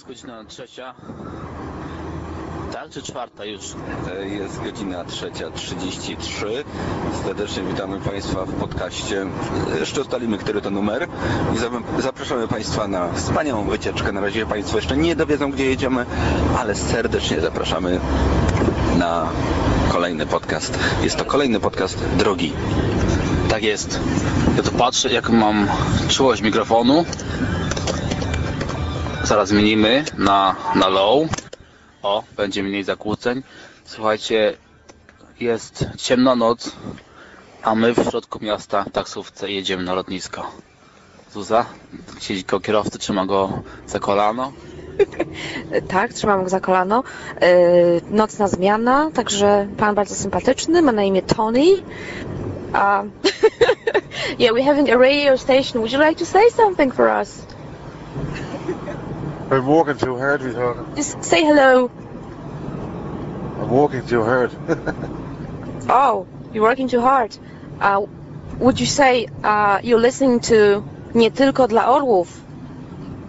Jest godzina trzecia. Tak, czy czwarta już? E, Jest godzina 3.33. Serdecznie witamy Państwa w podcaście. Jeszcze ustalimy, który to numer. I za- zapraszamy Państwa na wspaniałą wycieczkę. Na razie Państwo jeszcze nie dowiedzą, gdzie jedziemy, ale serdecznie zapraszamy na kolejny podcast. Jest to kolejny podcast drogi. Tak jest. Ja tu patrzę, jak mam czułość mikrofonu. Zaraz zmienimy na, na low. O, będzie mniej zakłóceń. Słuchajcie, jest ciemna noc, a my w środku miasta w taksówce jedziemy na lotnisko. Zuza, siedzi koło kierowcy, trzyma go za kolano. Tak, trzymam go za kolano. Yy, nocna zmiana, także pan bardzo sympatyczny, ma na imię Tony. Um, yeah, we're having a radio station. Would you like to say something for us? I'm walking too hard, we talking. Just say hello. I'm walking too hard. Oh, you're working too hard. Uh, would you say uh, you're listening to Nie tylko dla orłów?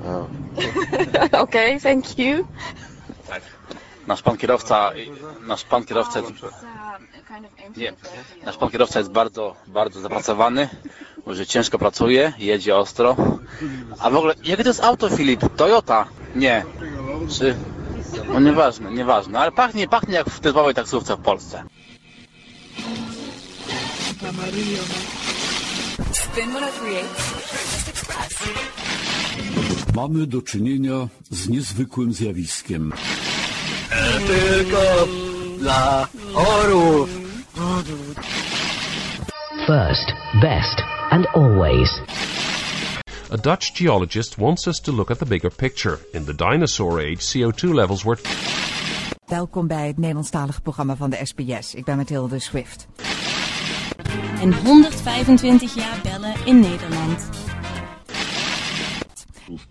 oh. okay, thank you. Nasz pan kierowca, nasz pan kierowca jest, nie, nasz pan kierowca jest bardzo, bardzo zapracowany, że ciężko pracuje, jedzie ostro. A w ogóle, jakie to jest auto, Filip? Toyota? Nie. Czy... No nieważne, nieważne, ale pachnie, pachnie jak w typowej taksówce w Polsce. Spin 1038 Just Express. Mamy do czynienia z niezwykłym zjawiskiem. First, best, and always. A Dutch geologist wants us to look at the bigger picture. In the dinosaur age, CO2 levels were Welkom bij het Nederlandstalige programma van de SBS. Ik ben Mathilde Swift. En 125 jaar bellen in Nederland.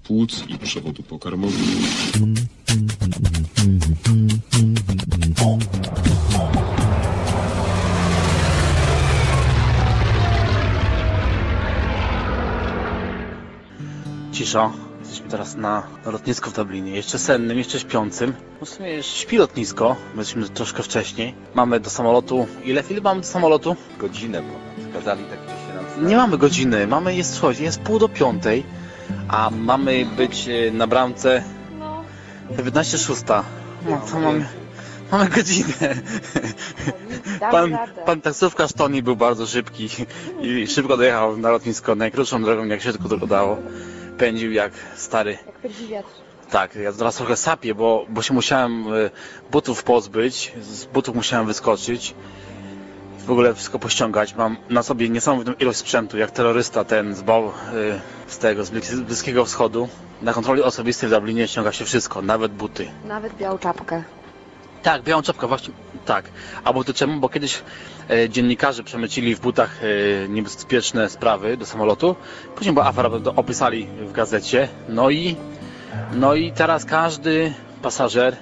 płuc i przewodu pokarmowego. Cisza. Jesteśmy teraz na lotnisku w Dublinie. Jeszcze sennym, jeszcze śpiącym. No w sumie już śpi lotnisko. Jesteśmy troszkę wcześniej. Mamy do samolotu... Ile chwili mamy do samolotu? Godzinę ponad. Kazali tak, że się nam Nie mamy godziny. Mamy, jest, słuchajcie, jest pół do piątej. A mamy być e, na bramce 19.06. No to mamy... Mamy godzinę. Pan, pan taksówkarz Tony był bardzo szybki i szybko dojechał na lotnisko najkrótszą drogą, jak się tylko tylko dało. Pędził jak stary. Jak pędzi wiatr. Tak, ja teraz trochę sapię, bo, bo się musiałem e, butów pozbyć, z butów musiałem wyskoczyć. W ogóle wszystko pościągać. Mam na sobie niesamowitą ilość sprzętu, jak terrorysta ten z, Bał, e, z tego, z Blis- Bliskiego Wschodu. Na kontroli osobistej w Dublinie ściąga się wszystko, nawet buty. Nawet białą czapkę. Tak, białą czapkę właśnie, tak. A buty czemu? Bo kiedyś e, dziennikarze przemycili w butach e, niebezpieczne sprawy do samolotu. Później była afera, bo to opisali w gazecie. No i, no i teraz każdy pasażer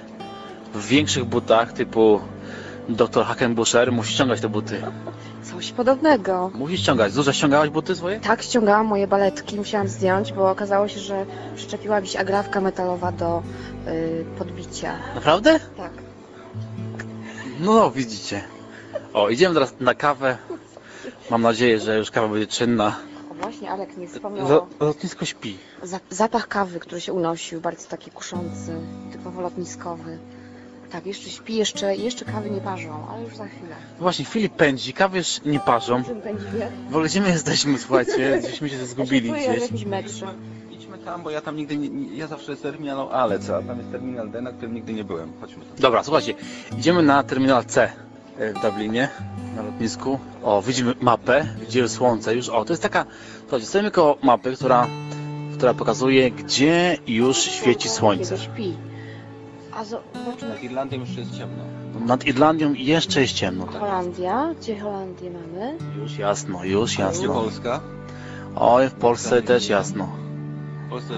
w większych butach typu dr Hackenbusher musi ściągać te buty. Coś podobnego. Musi ściągać. Dużo ściągałaś buty swoje? Tak, ściągałam moje baletki, musiałam zdjąć, bo okazało się, że przyczepiła mi się agrafka metalowa do y, podbicia. Naprawdę? Tak. No, no, widzicie. O, idziemy teraz na kawę. Mam nadzieję, że już kawa będzie czynna. O właśnie, Alek nie wspomniał Lotnisko śpi. za- zapach kawy, który się unosił, bardzo taki kuszący, typowo lotniskowy. Tak, jeszcze śpi, jeszcze, jeszcze kawy nie parzą, ale już za chwilę. Właśnie, Filip pędzi, kawy już nie parzą. Czym pędzi wiatr? W ogóle gdzie my jesteśmy, słuchajcie? Gdzieśmy się zgubili czuję w gdzieś. jakimś metrze. Tam, bo ja tam nigdy nie, ja zawsze jest terminal A lecę, a tam jest terminal D, na którym nigdy nie byłem. Chodźmy tam. Dobra, słuchajcie, idziemy na terminal C e, w Dublinie, na lotnisku. O, widzimy mapę, widzimy słońce już. O, to jest taka, słuchajcie, stoimy koło mapy, która, która pokazuje, gdzie już świeci słońce. Kiedy śpi. A zo- zobaczmy. Nad Irlandią już jest ciemno. Nad Irlandią jeszcze jest ciemno. Tak. Holandia. Gdzie Holandię mamy? Już jasno, już jasno. Polska. Oj, w Polsce też jasno. W Polsce,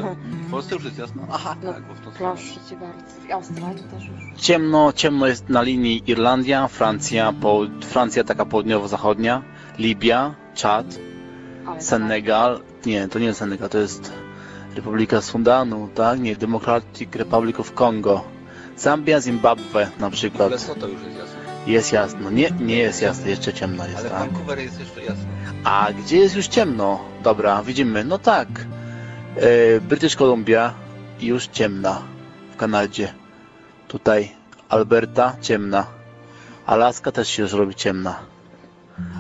w Polsce już jest jasno. Aha, No, tak, bo w. Proszę cię bardzo. W Australii też już. Ciemno, ciemno jest na linii Irlandia, Francja, po, Francja taka południowo-zachodnia, Libia, Czad, Ale Senegal, nie, to nie jest Senegal, to jest Republika Sudanu, tak? Nie, Democratic Republic of Congo. Zambia, Zimbabwe na przykład. Lesoto już jest jasne. Jest jasno. Nie, nie jest jasno, jeszcze ciemno jest, Ale tak? Vancouver jest jeszcze jasno. A gdzie jest już ciemno? Dobra, widzimy. No tak. E, British Columbia już ciemna w Kanadzie. Tutaj Alberta ciemna. Alaska też się już robi ciemna.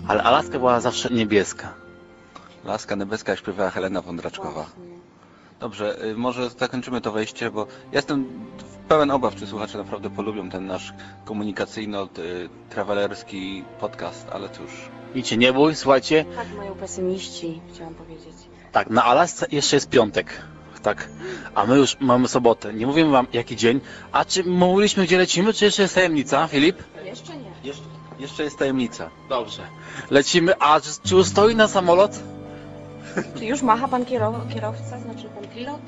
Ale Alaska była zawsze niebieska. Laska Nebieska śpiewała Helena Wądraczkowa. Dobrze, y, może zakończymy to wejście, bo ja jestem pełen obaw, czy słuchacze naprawdę polubią ten nasz komunikacyjno-trawelerski podcast, ale cóż. Nic się nie bój, słuchajcie. Tak mają pesymiści, chciałam powiedzieć. Tak, na Alasce jeszcze jest piątek. Tak. A my już mamy sobotę. Nie mówimy wam jaki dzień. A czy mówiliśmy gdzie lecimy, czy jeszcze jest tajemnica, Filip? Jeszcze nie. Jeszcze, jeszcze jest tajemnica. Dobrze. Lecimy. A czy, czy już stoi na samolot? Czy już macha pan kierow kierowca, znaczy pan pilot?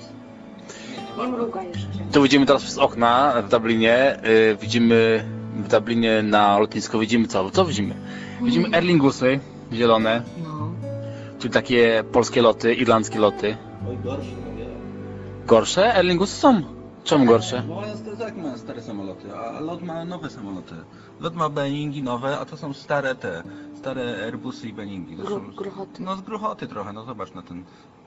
Nie mruga jeszcze. Tu widzimy teraz przez okna w Dublinie. y, widzimy w Dublinie na lotnisku widzimy co? Co widzimy? Widzimy Erlingusy zielone. No. Czyli takie polskie loty, irlandzkie loty. Oj, gorsze, no nie. Gorsze? Erlingusy są. Czemu gorsze? Bo mają, stare- tak mają stare samoloty, a lot ma nowe samoloty. Lot ma Boeingi nowe, a to są stare te, stare Airbusy i Boeingi. To Gru są, gruchoty. no z gruchoty trochę, no zobacz na ten...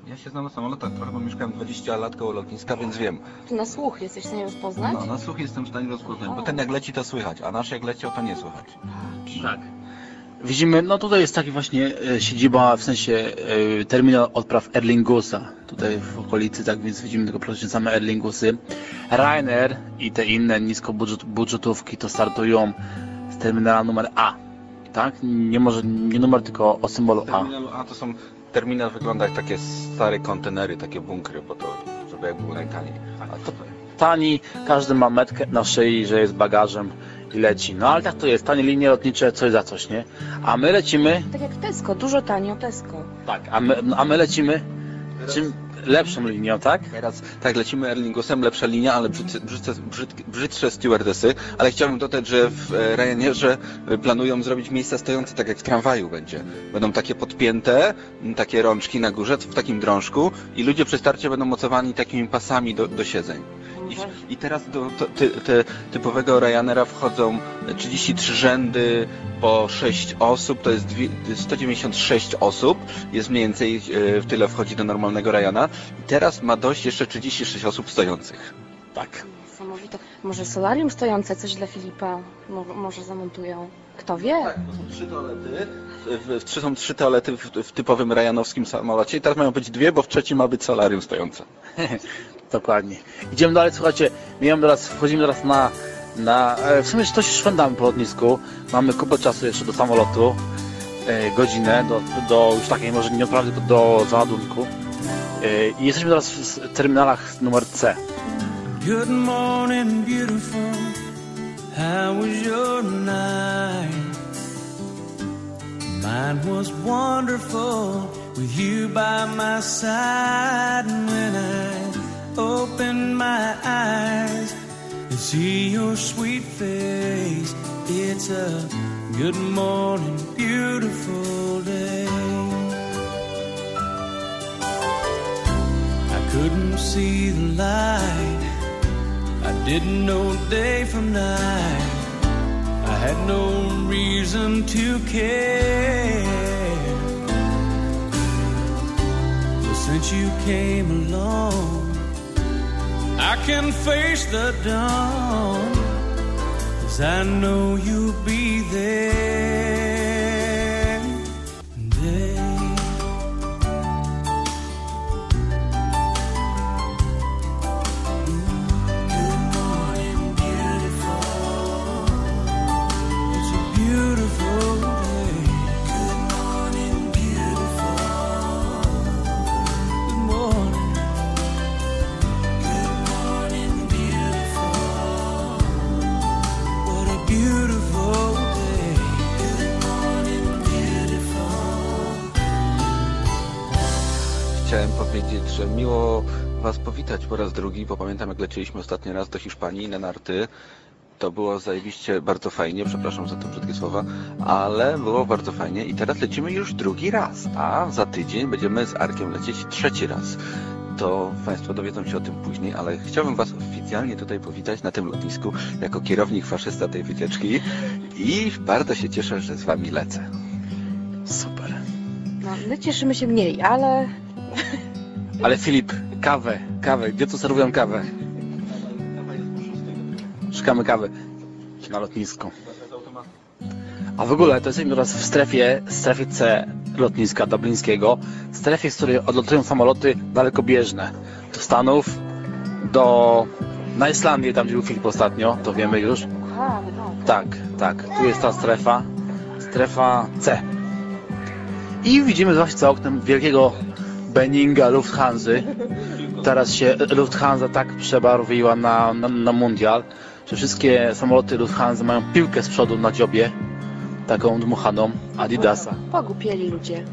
Ja się znam na samolotach trochę, bo mieszkałem 20 lat koło lotniska, więc wiem. Tu na słuch jesteś w stanie rozpoznać? No, na słuch jestem w stanie rozpoznać, bo ten jak leci to słychać, a nasz jak leciał to nie słychać. Tak. Widzimy, no tutaj jest taki właśnie e, siedziba, w sensie e, terminal odpraw Erlingusa. Tutaj w okolicy, tak więc widzimy tylko praktycznie same Erlingusy. Ryanair i te inne niskobudżetówki to startują z terminala numer A. Tak? Nie może, nie numer, tylko o symbolu A. Terminalu A to są... Terminal wygląda jak takie stare kontenery, takie bunkry, po to, żeby jak było najtaniej. A to Tani, każdy ma metkę na szyi, że jest bagażem i leci. No ale tak to jest, tanie linie lotnicze, coś za coś, nie? A my lecimy, Tak jak w Tesco, dużo tanio Tesco. tak, a my, a my lecimy czym lepszą linią, tak? Teraz tak lecimy Erlingusem, lepsza linia, ale brzydce, brzydce, brzydkie- brzydsze stewardesy, ale chciałbym dodać, że w e, Ryanerze e, planują zrobić miejsca stojące tak jak w tramwaju będzie. Będą takie podpięte, takie rączki na górze, w takim drążku i ludzie przy starcie będą mocowani takimi pasami do, do siedzeń. I, I teraz do to, ty, ty, typowego Ryanaira wchodzą 33 rzędy po 6 osób, to jest dwie, 196 osób, jest mniej więcej e, w tyle wchodzi do normalnego Ryana. I teraz ma dość jeszcze 36 osób stojących. Tak. Niesamowite. Może solarium stojące, coś dla Filipa mo może zamontują. Kto wie? Tak, bo są trzy toalety. W, w, są trzy toalety w, w typowym rajanowskim samolocie i teraz mają być dwie, bo w trzecim ma być solarium stojące. Dokładnie. Idziemy dalej, słuchajcie, mijamy teraz, wchodzimy teraz na, na e, w sumie się szwendamy po lotnisku, mamy kupę czasu jeszcze do samolotu, e, godzinę, do, do już takiej może nie do załadunku. E, I jesteśmy teraz w terminalach numer C. Good morning, beautiful. How was your night? Mine was wonderful with you by my side. And when I open my eyes and see your sweet face, it's a good morning, beautiful day. I couldn't see the light. I didn't know day from night. I had no reason to care. But since you came along, I can face the dawn. Cause I know you'll be there. Was powitać po raz drugi, bo pamiętam jak lecieliśmy ostatni raz do Hiszpanii na narty. To było zajebiście bardzo fajnie, przepraszam za te brzydkie słowa, ale było bardzo fajnie i teraz lecimy już drugi raz, a za tydzień będziemy z Arkiem lecieć trzeci raz. to Państwo dowiedzą się o tym później, ale chciałbym Was oficjalnie tutaj powitać na tym lotnisku jako kierownik faszysta tej wycieczki i bardzo się cieszę, że z Wami lecę. Super. No, my cieszymy się mniej, ale Ale Filip, kawę, kawę. Gdzie tu serwują kawę? Szukamy kawy na lotnisku. A w ogóle to jesteśmy teraz w strefie, strefie C lotniska dublińskiego, strefie, z której odlatują samoloty dalekobieżne. Do Stanów, do... na Islandię, tam gdzie był Filip ostatnio, to wiemy już. Tak, tak. Tu jest ta strefa. Strefa C. I widzimy właśnie za oknem wielkiego Benninga Lufthansa. Teraz się Lufthansa tak przebarwiła na, na, na mundial, że wszystkie samoloty Lufthansa mają piłkę z przodu na dziobie. Taką dmuchaną Adidasa. Pogupieli ludzie.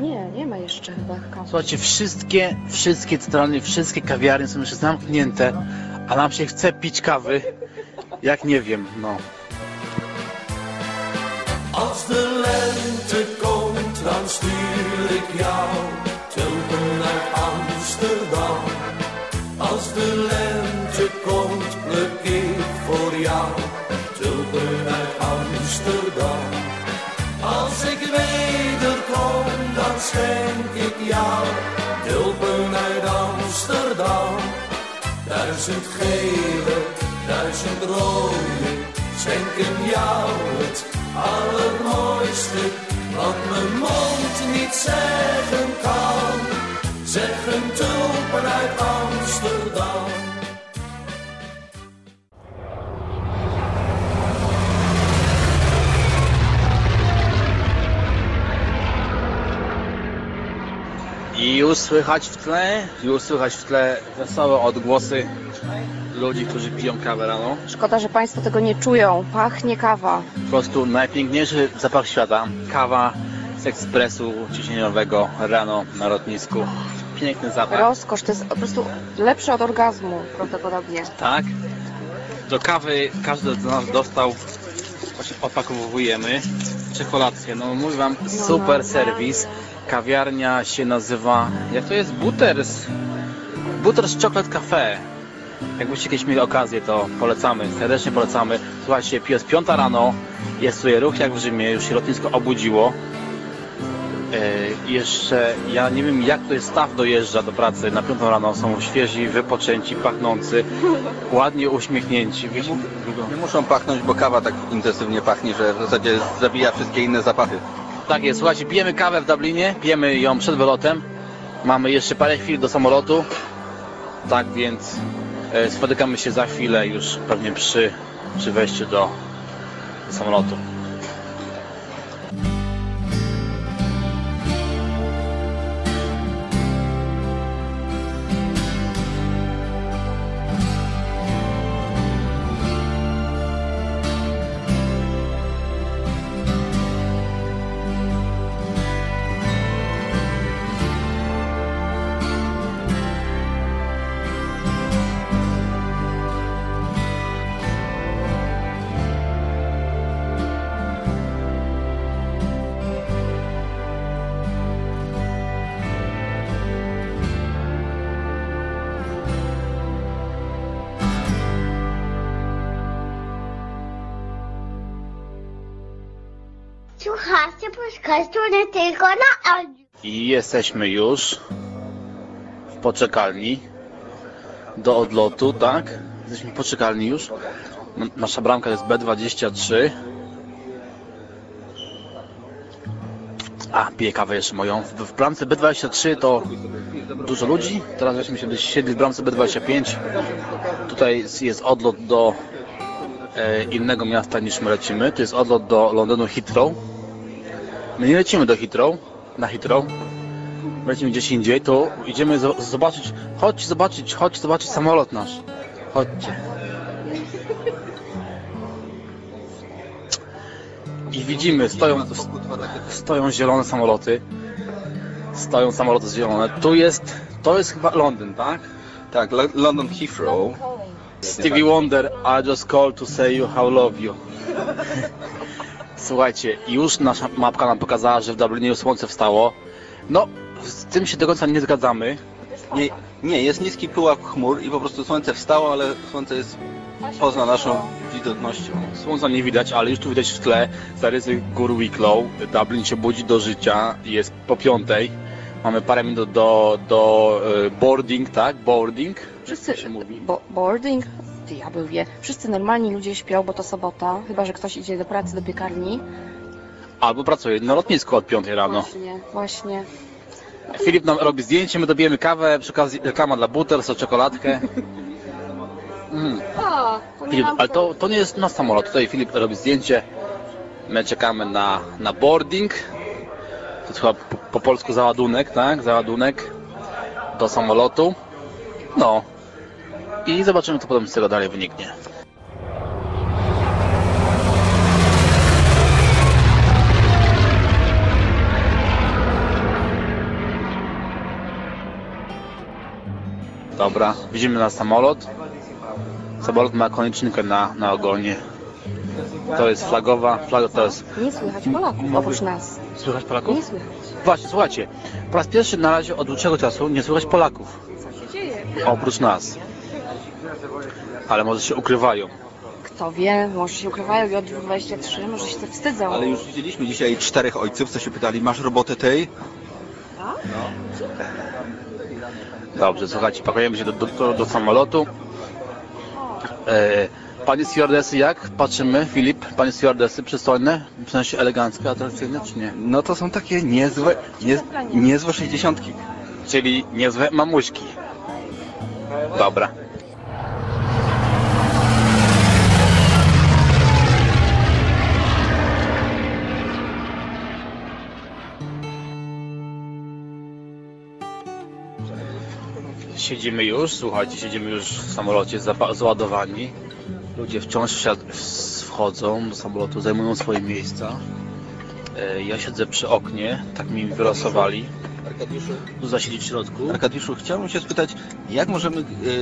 Nie, nie ma jeszcze chyba kawy. Słuchajcie, wszystkie, wszystkie centralnie, wszystkie kawiarnie są jeszcze zamknięte, a nam się chce pić kawy, jak nie wiem, no. Als de lente komt, dan stuur ik jou de lente komt, pluk ik voor jou tulpen uit Amsterdam. Als ik wederkom, dan schenk ik jou tulpen uit Amsterdam. Duizend gele, duizend rode, schenken jou het allermooiste. Wat mijn mond niet zeggen kan, zeggen tulpen uit Amsterdam. I już słychać w tle, już słychać w tle wesołe odgłosy ludzi, którzy piją kawę rano. Szkoda, że Państwo tego nie czują. Pachnie kawa. Po prostu najpiękniejszy zapach świata. Kawa z ekspresu ciśnieniowego rano na lotnisku. Piękny zapach. Rozkosz, to jest po prostu lepsze od orgazmu prawdopodobnie. Tak. Do kawy każdy z nas dostał, właśnie opakowujemy, czekolację. No mówię wam, super serwis. Kawiarnia się nazywa, jak to jest? Butters. Butters Chocolate Cafe. Jakbyście kiedyś mieli okazję, to polecamy, serdecznie polecamy. Słuchajcie, jest piąta rano, jest tutaj ruch jak w Rzymie, już się lotnisko obudziło. E, jeszcze, ja nie wiem jak to jest staw dojeżdża do pracy na piątą rano, są świeżi, wypoczęci, pachnący, ładnie uśmiechnięci. Wiecie, Nie muszą pachnąć, bo kawa tak intensywnie pachnie, że w zasadzie zabija wszystkie inne zapachy. Tak jest, słuchajcie, pijemy kawę w Dublinie, pijemy ją przed wylotem. Mamy jeszcze parę chwil do samolotu. Tak więc e, spotykamy się za chwilę już pewnie przy, przy wejściu do samolotu. Słuchajcie podcastu nie tylko na audio. I jesteśmy już w poczekalni do odlotu, tak? Jesteśmy w poczekalni już. Nasza bramka jest B23. A, piję kawę jeszcze moją. W, w bramce B23 to dużo ludzi. Teraz żeśmy się siedli w bramce B25. Tutaj jest- jest odlot do e, innego miasta niż my lecimy. To jest odlot do Londynu Heathrow. My nie lecimy do Heathrow, na Heathrow. My lecimy gdzieś indziej, to idziemy zo- zobaczyć, chodź zobaczyć, chodź zobaczyć samolot nasz. Chodźcie. I widzimy, stoją, stoją zielone samoloty. Stoją samoloty zielone. Tu jest, to jest chyba Londyn, tak? Tak, Lo- London Heathrow. Stevie Wonder, I just called to say you how love you. Słuchajcie, już nasza mapka nam pokazała, że w Dublinie już słońce wstało. No, z tym się do końca nie zgadzamy. Nie, nie, jest niski pyłak chmur i po prostu słońce wstało, ale słońce jest poza naszą widocznością. Słońca nie widać, ale już tu widać w tle zarysy gór Wicklow. Dublin się budzi do życia, jest po piątej. Mamy parę minut do, do e, boarding, tak? Boarding. Wszyscy, się mówi? bo, boarding, diabeł wie, wszyscy normalni ludzie śpią, bo to sobota, chyba, że ktoś idzie do pracy, do piekarni. Albo pracuje na lotnisku od piątej rano. Właśnie, właśnie. Filip nam robi zdjęcie, my dobijemy kawę, przy okazji reklama dla Butters o czekoladkę. Mm. Filip, ale to, to nie jest na samolot. Tutaj Filip robi zdjęcie. My czekamy na, na boarding. To jest chyba po, po polsku załadunek, tak? Załadunek do samolotu. No. I zobaczymy, co potem z tego dalej wyniknie. Dobra, widzimy na samolot. Samolot ma koniczynkę na, na ogonie. To jest flagowa, flag, to jest... Nie słychać Polaków, oprócz nas. Słychać Polaków? Nie słychać. Właśnie, słuchajcie. Po raz pierwszy na razie od dłuższego czasu nie słychać Polaków. Co się dzieje? Oprócz nas. Ale może się ukrywają. Kto wie, może się ukrywają i od 23, może się to wstydzą. Ale już widzieliśmy dzisiaj czterech ojców, co się pytali, masz robotę tej? Dobrze, słuchajcie, pakujemy się do, do, do, do samolotu. E, panie stewardesy, jak? Patrzymy, Filip, panie stewardesy, przystojne? W sensie eleganckie, atrakcyjne, czy nie? No to są takie niezłe, nie, niezłe sześćdziesiątki. Czyli niezłe mamuśki. Dobra. Siedzimy już, słuchajcie, siedzimy już w samolocie załadowani. Ludzie wciąż wchodzą do samolotu, zajmują swoje miejsca. E, Ja siedzę przy oknie, tak mi wylosowali. Tu zasiedzieć w środku. Arkadiuszu, chciałbym się spytać, jak możemy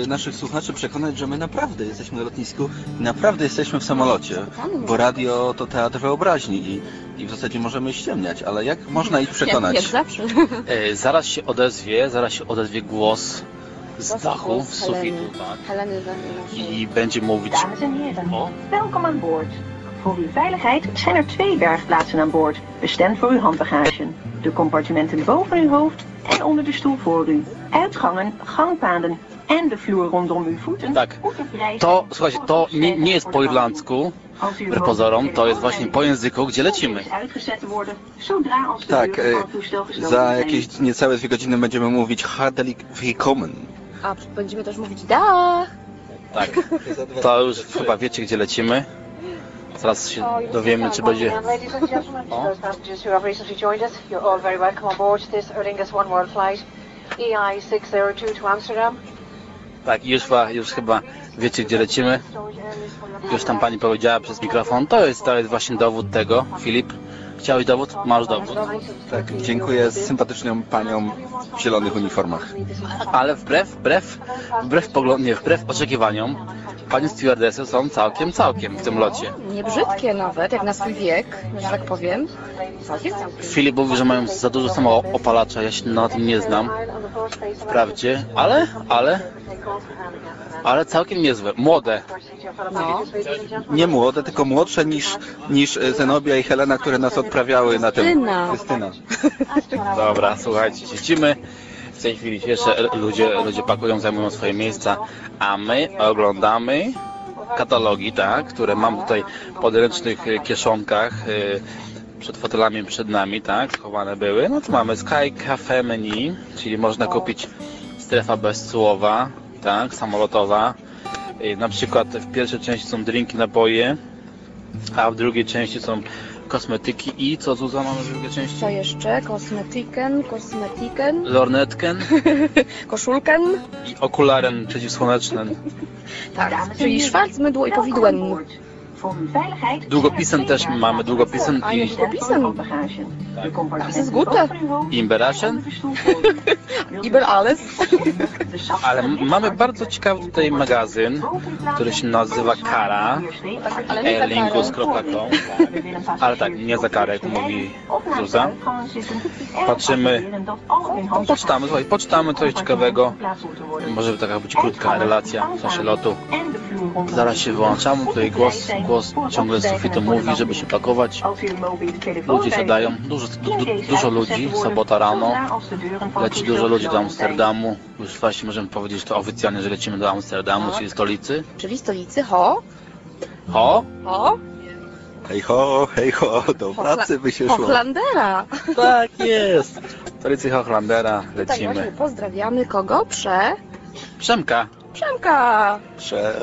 e, naszych słuchaczy przekonać, że my naprawdę jesteśmy na lotnisku i naprawdę jesteśmy w samolocie? Bo radio to teatr wyobraźni i, i w zasadzie możemy ściemniać, ale jak można ich przekonać? Jak, jak zawsze. E, zaraz się odezwie, zaraz się odezwie głos z dachu, z sufitu, tak. Heleny za I będzie mówić Dames en heren, o, welkom aan boord. Voor uw veiligheid zijn er twee bergplaatsen aan boord, bestemd voor uw handbagage. De compartimenten boven uw hoofd en onder de stoel voor u. Uitgangen, gangpaden en de vloer rondom uw voeten Tak. To, słuchajcie, to nie, nie jest po irlandzku, wbrew pozorom, to jest właśnie po języku, gdzie lecimy. is uitgezet te worden, zodra als de Tak, e, za jakieś niecałe dwie godziny będziemy mówić Hardelik Willkommen. A będziemy też mówić da. Tak. To już chyba wiecie, gdzie lecimy. Zaraz się dowiemy, czy będzie... Ladies and gentlemen, to those passengers who have recently joined us, you're all very welcome on board this Aer Lingus One World flight EI 602 to Amsterdam. Tak, już chyba, już chyba wiecie, gdzie lecimy. Już tam pani powiedziała przez mikrofon. To jest, to jest właśnie dowód tego. Filip, chciałeś dowód? Masz dowód. Tak, dziękuję sympatyczną panią w zielonych uniformach. Ale wbrew, wbrew, wbrew pogląd, nie, wbrew oczekiwaniom, panie stewardesy są całkiem, całkiem w tym locie. Nie brzydkie nawet, jak na swój wiek, że tak powiem. Całkiem, całkiem. Filip mówi, że mają za dużo samoopalacza, ja się na tym nie znam. Wprawdzie, ale, ale, ale całkiem niezłe. Młode. No. Nie młode, tylko młodsze niż, niż e, Zenobia i Helena, które nas odprawiały na tym. Krystyna. Dobra, słuchajcie, siedzimy. W tej chwili jeszcze ludzie, ludzie pakują, zajmują swoje miejsca, a my oglądamy katalogi, tak, które mam tutaj w podręcznych e, kieszonkach e, przed fotelami przed nami, tak, schowane były. No to mamy Sky Cafe Menu, czyli można kupić strefa bez słowa, tak, samolotowa. Na przykład w pierwszej części są drinki, napoje, a w drugiej części są kosmetyki i co Zuza mamy w drugiej części? Co jeszcze? Kosmetyken, kosmetyken, Lornetken koszulken. i okularen przeciwsłoneczny. Tak, czyli szwarc, mydło i powidłem. Voor uw veiligheid Długopisem też mamy długopisem i handbagage. De Das ist gut. boven uw hoofd Imberaschen. Über alles. Ale mamy bardzo ciekawy tutaj magazyn, który się nazywa Kara, airlingus.com Ale tak, nie za karę, jak mówi Zuza. Patrzymy, poczytamy, słuchaj, poczytamy coś ciekawego. Może taka być krótka relacja w czasie lotu. Zaraz się wyłączamy, tutaj głos, głos ciągle z sufitu mówi, żeby się pakować. Ludzie siadają, dużo, du, du, dużo ludzi, sobota rano, leci dużo ludzi do Amsterdamu. Już właśnie możemy powiedzieć to oficjalnie, że lecimy do Amsterdamu, czyli stolicy. Czyli stolicy Ho. Ho? Ho? Hej ho, hej ho, do pracy by się szło. Hochlandera. Tak jest. Stolicy Hochlandera Tak właśnie, lecimy. pozdrawiamy kogo? Prze... Przemka. Przemka. Prze...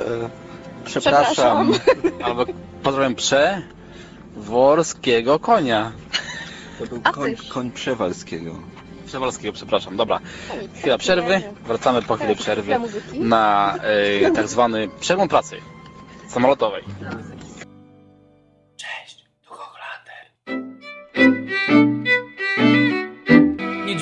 Przepraszam. Albo pozdrawiam prze worskiego konia. To był A koń, tyż. koń Przewalskiego. Przewalskiego, przepraszam. Dobra. Chwila przerwy. Wracamy po chwili przerwy na e, tak zwany przegląd pracy samolotowej.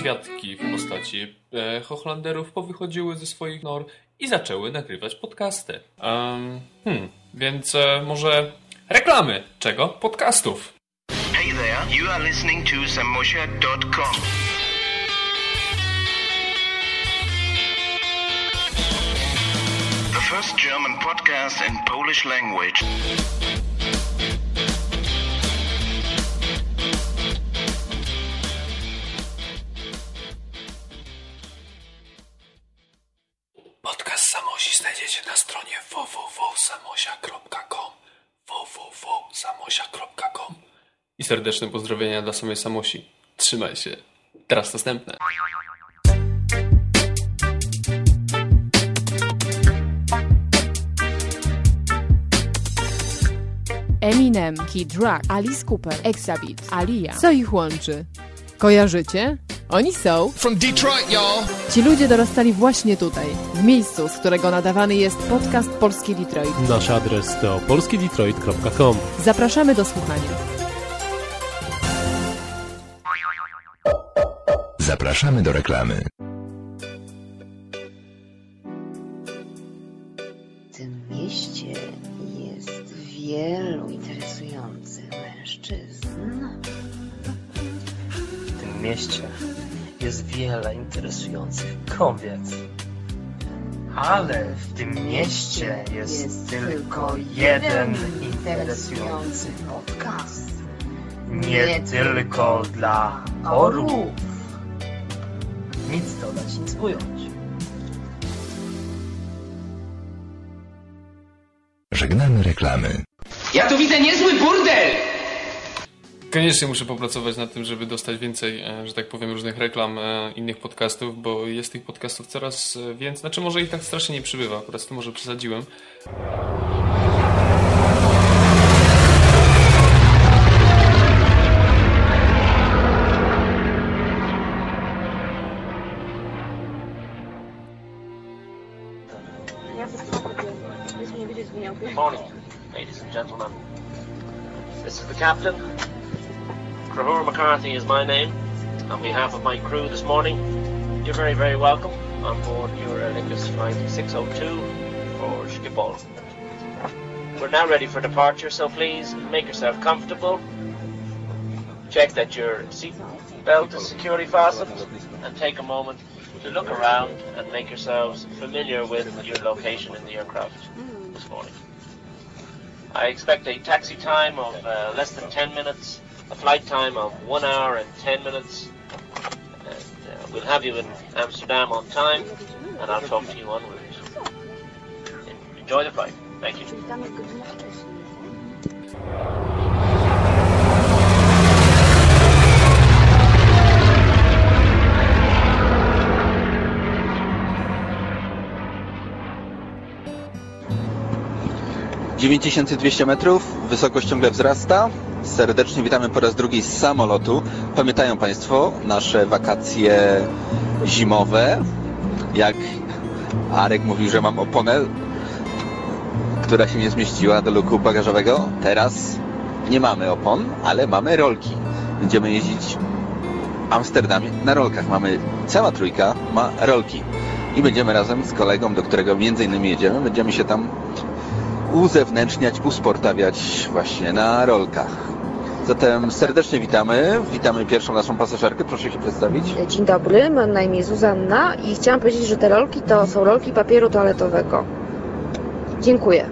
Niedźwiadki w postaci e, Hochlanderów powychodziły ze swoich nor i zaczęły nagrywać podcasty. Em, hmm, więc e, może reklamy czego? Podcastów. Hey there, you are listening to samosha.com. The first German podcast in Polish language. www.samosia.com www.samosia.com I serdeczne pozdrowienia dla samej Samosi. Trzymaj się. Teraz następne. Eminem, Kid Rock, Alice Cooper, Exabit, Alia. Co ich łączy? Kojarzycie? Oni są From Detroit, y'all. Ci ludzie dorastali właśnie tutaj, w miejscu, z którego nadawany jest podcast Polski Detroit. Nasz adres to polskiedetroit.com. Zapraszamy do słuchania. Zapraszamy do reklamy. W tym mieście jest wielu interesujących mężczyzn. W tym mieście jest wiele interesujących kobiet. Ale w tym mieście jest, tylko jeden interesujący podcast. Nie tylko dla orłów. Nic dodać, nic ująć. Żegnamy reklamy. Ja tu widzę niezły burdel! Koniecznie muszę popracować nad tym, żeby dostać więcej, e, że tak powiem, różnych reklam e, innych podcastów, bo jest tych podcastów coraz e, więcej. Znaczy, może ich tak strasznie nie przybywa, akurat tym może przesadziłem. Good morning, ladies and gentlemen. This is the captain. Crahur McCarthy is my name. On behalf of my crew this morning, you're very, very welcome on board your Flight 602 for Schiphol. We're now ready for departure, so please make yourself comfortable. Check that your seat belt is securely fastened and take a moment to look around and make yourselves familiar with your location in the aircraft this morning. I expect a taxi time of uh, less than 10 minutes, a flight time of 1 hour and 10 minutes, and uh, we'll have you in Amsterdam on time, and I'll talk to you en route. Enjoy the flight. Thank you. 9200 metrów, wysokość ciągle wzrasta. Serdecznie witamy po raz drugi z samolotu. Pamiętają Państwo nasze wakacje zimowe? Jak Arek mówił, że mam oponę która się nie zmieściła do luku bagażowego. Teraz nie mamy opon, ale mamy rolki. Będziemy jeździć w Amsterdamie na rolkach. Mamy, cała trójka ma rolki. I będziemy razem z kolegą, do którego między innymi jedziemy, będziemy się tam uzewnętrzniać, usportawiać właśnie na rolkach. Zatem serdecznie witamy. Witamy pierwszą naszą pasażerkę. Proszę się przedstawić. Dzień dobry, mam na imię Zuzanna i chciałam powiedzieć, że te rolki to są rolki papieru toaletowego. Dziękuję.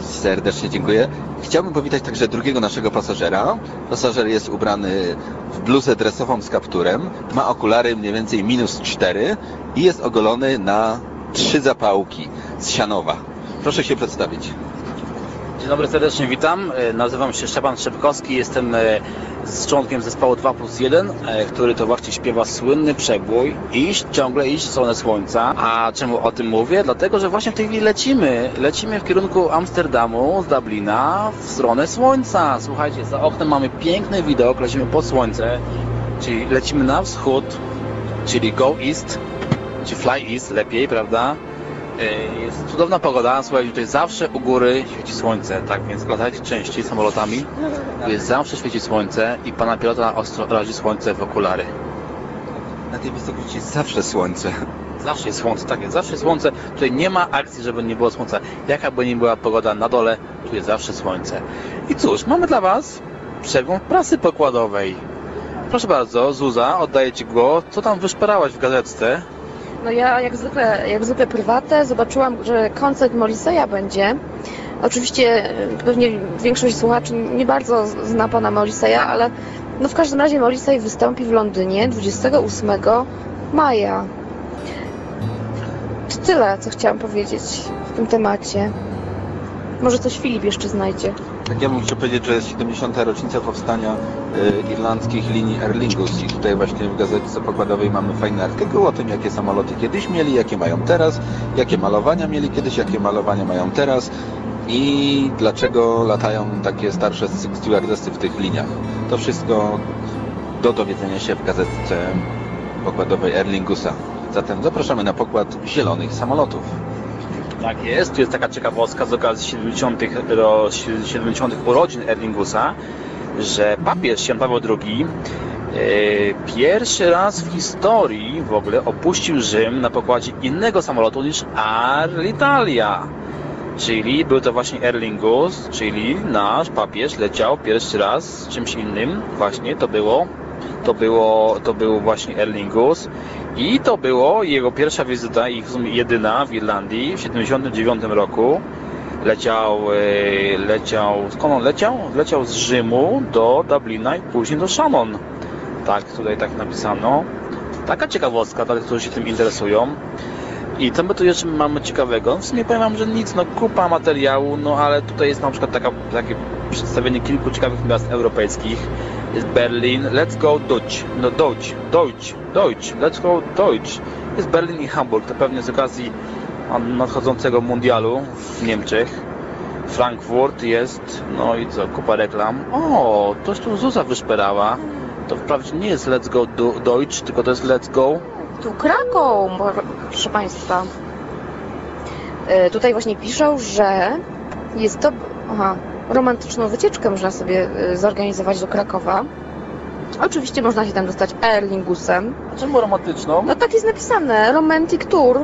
Serdecznie dziękuję. Chciałbym powitać także drugiego naszego pasażera. Pasażer jest ubrany w bluzę dresową z kapturem, ma okulary mniej więcej minus 4 i jest ogolony na trzy zapałki z Sianowa. Proszę się przedstawić. Dzień dobry, serdecznie witam. E, Nazywam się Szczepan Szybkowski, jestem e, z członkiem zespołu 2 plus 1, e, który to właśnie śpiewa słynny przebój Iść, ciągle iść w stronę słońca. A czemu o tym mówię? Dlatego, że właśnie w tej chwili lecimy. Lecimy w kierunku Amsterdamu, z Dublina, w stronę słońca. Słuchajcie, za oknem mamy piękny widok, lecimy pod słońce, czyli lecimy na wschód, czyli go east, czy fly east lepiej, prawda? E, Jest cudowna pogoda, słuchajcie, tutaj zawsze u góry świeci słońce, tak więc latajcie częściej samolotami, tu jest zawsze świeci słońce i pana pilota ostro razi słońce w okulary. Na tej wysokości jest zawsze słońce. Zawsze jest słońce, tak jest, zawsze jest słońce, tutaj nie ma akcji, żeby nie było słońca. Jaka by nie była pogoda na dole, tu jest zawsze słońce. I cóż, mamy dla Was przegląd prasy pokładowej. Proszę bardzo, Zuza, oddaję Ci głos. Co tam wyszperałaś w gazetce? No ja jak zwykle, jak zwykle prywatę zobaczyłam, że koncert Morriseya będzie. Oczywiście e, pewnie większość słuchaczy nie bardzo zna pana Morriseya, ale no w każdym razie Morrissey wystąpi w Londynie 28 maja. To tyle, co chciałam powiedzieć w tym temacie. Może coś Filip jeszcze znajdzie. Tak ja bym chciał powiedzieć, że jest 70. rocznica powstania y, irlandzkich linii Aer Lingus i tutaj właśnie w gazetce pokładowej mamy fajny artykuł o tym, jakie samoloty kiedyś mieli, jakie mają teraz, jakie malowania mieli kiedyś, jakie malowania mają teraz i dlaczego latają takie starsze stewardessy w tych liniach. To wszystko do dowiedzenia się w gazetce pokładowej Aer Lingusa. Zatem zapraszamy na pokład zielonych samolotów. Tak jest, tu jest taka ciekawostka z okazji 70. ro- 70. urodzin Erlingusa, że papież Jan Paweł II e, pierwszy raz w historii w ogóle opuścił Rzym na pokładzie innego samolotu niż Alitalia. Czyli był to właśnie Erlingus, czyli nasz papież leciał pierwszy raz z czymś innym. Właśnie to było, to było, to był właśnie Erlingus. I to było jego pierwsza wizyta i w sumie jedyna w Irlandii w 79 roku. Leciał, e, leciał, skąd on leciał? Leciał z Rzymu do Dublina i później do Shannon. Tak, tutaj tak napisano. Taka ciekawostka dla tych, którzy się tym interesują. I co my tu jeszcze mamy ciekawego? W sumie powiem wam, że nic, no kupa materiału, no ale tutaj jest na przykład taka, takie przedstawienie kilku ciekawych miast europejskich. Jest Berlin, let's go Deutsch, no Deutsch, Deutsch, Deutsch, let's go Deutsch. Jest Berlin i Hamburg, to pewnie z okazji nadchodzącego mundialu w Niemczech. Frankfurt jest, no i co, kupa reklam. O, toż tu Zuza wyszperała. To wprawdzie nie jest let's go Deutsch, tylko to jest let's go Tu Kraków, proszę Państwa. E, Tutaj właśnie piszą, że jest to aha, romantyczną wycieczkę można sobie e, zorganizować do Krakowa. Oczywiście można się tam dostać Aerlingusem. A czemu romantyczną? No tak jest napisane, romantic tour.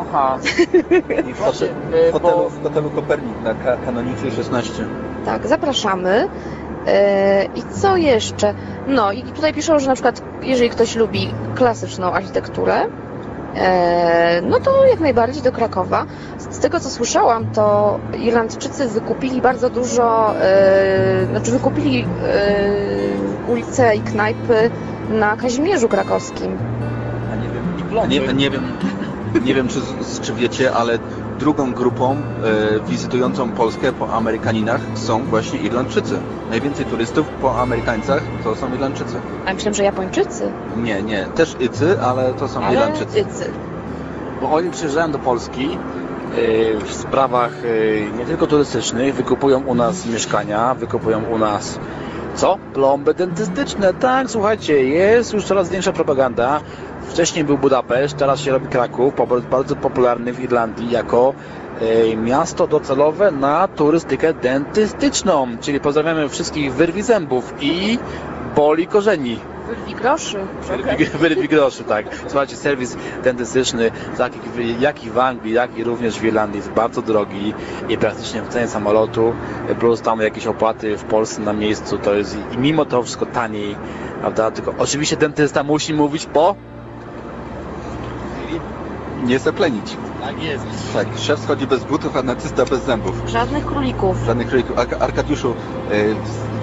Aha. I proszę, W hotelu, w hotelu Kopernik na Ka- Kanonicy 16. Tak, zapraszamy. E, I co jeszcze? No i tutaj piszą, że na przykład jeżeli ktoś lubi klasyczną architekturę, no to jak najbardziej do Krakowa. Z tego co słyszałam, to Irlandczycy wykupili bardzo dużo, e, znaczy wykupili e, ulice i knajpy na Kazimierzu Krakowskim. A nie wiem, a nie, nie wiem, nie wiem czy, czy wiecie, ale drugą grupą e, wizytującą Polskę po Amerykaninach są właśnie Irlandczycy. Najwięcej turystów po Amerykańcach to są Irlandczycy. A myślałem, że Japończycy. Nie, nie, też Icy, ale to są Ale Irlandczycy. Icy. Bo oni przyjeżdżają do Polski yy, w sprawach yy, nie tylko turystycznych, wykupują u nas mieszkania, wykupują u nas co? Plomby dentystyczne. Tak, słuchajcie, jest już coraz większa propaganda Wcześniej był Budapeszt, teraz się robi Kraków, bardzo popularny w Irlandii jako miasto docelowe na turystykę dentystyczną. Czyli pozdrawiamy wszystkich wyrwi zębów i boli korzeni. Wyrwi groszy. Wyrwi, wyrwi groszy, tak. Słuchajcie, serwis dentystyczny, tak jak i w Anglii, jak i również w Irlandii jest bardzo drogi i praktycznie w cenie samolotu, plus tam jakieś opłaty w Polsce na miejscu, to jest i mimo to wszystko taniej, prawda? Tylko oczywiście dentysta musi mówić po... Nie zaplenić. Tak jest. Tak, szef schodzi bez butów, a nacysta bez zębów. Żadnych królików. Żadnych królików. Ar- Arkadiuszu, e,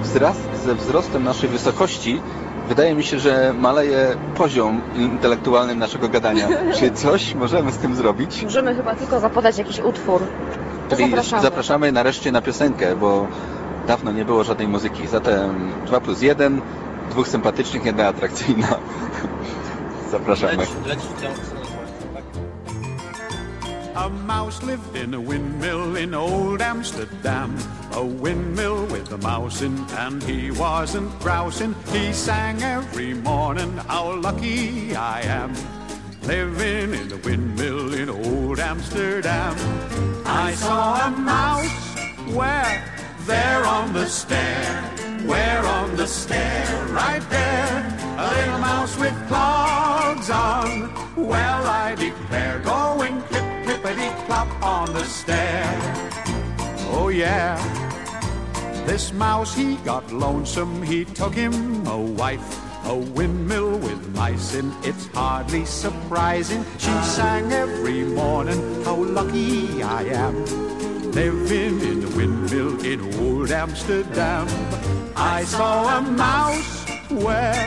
wzrast, ze wzrostem naszej wysokości wydaje mi się, że maleje poziom intelektualny naszego gadania. Czy coś możemy z tym zrobić? Możemy chyba tylko zapodać jakiś utwór. To Czyli zapraszamy. zapraszamy nareszcie na piosenkę, bo dawno nie było żadnej muzyki. Zatem 2 plus 1, dwóch sympatycznych, jedna atrakcyjna. Zapraszamy. A mouse lived in a windmill in old Amsterdam. A windmill with a mouse in, and he wasn't grousing. He sang every morning, How lucky I am. Living in a windmill in old Amsterdam. I saw a mouse where? There on the stair. Where on the stair? Right there. A little mouse with clogs on. Well, I declare, going clip, on the stair. Oh, yeah. This mouse, he got lonesome. He took him a wife. A windmill with mice in, it's hardly surprising. She sang every morning, How lucky I am. Living in a windmill in old Amsterdam. I saw a mouse where?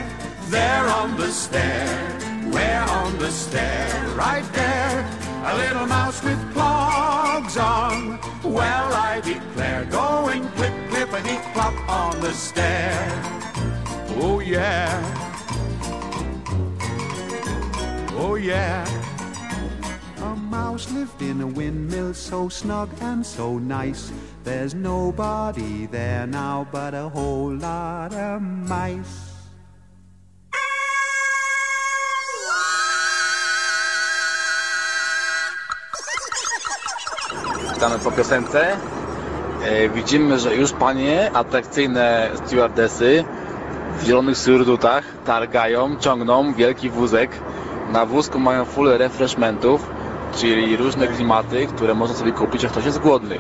There on the stair. Where on the stair? Right there. A little mouse with clogs on. Well, I declare, going clip, clippity clop on the stair. Oh, yeah. Oh, yeah. A mouse lived in a windmill so snug and so nice. There's nobody there now but a whole lot of mice. Witamy po piosence. E, widzimy, że już panie atrakcyjne stewardesy w zielonych surdutach targają, ciągną wielki wózek. Na wózku mają full refreshmentów, czyli różne klimaty, które można sobie kupić, jak ktoś jest głodny.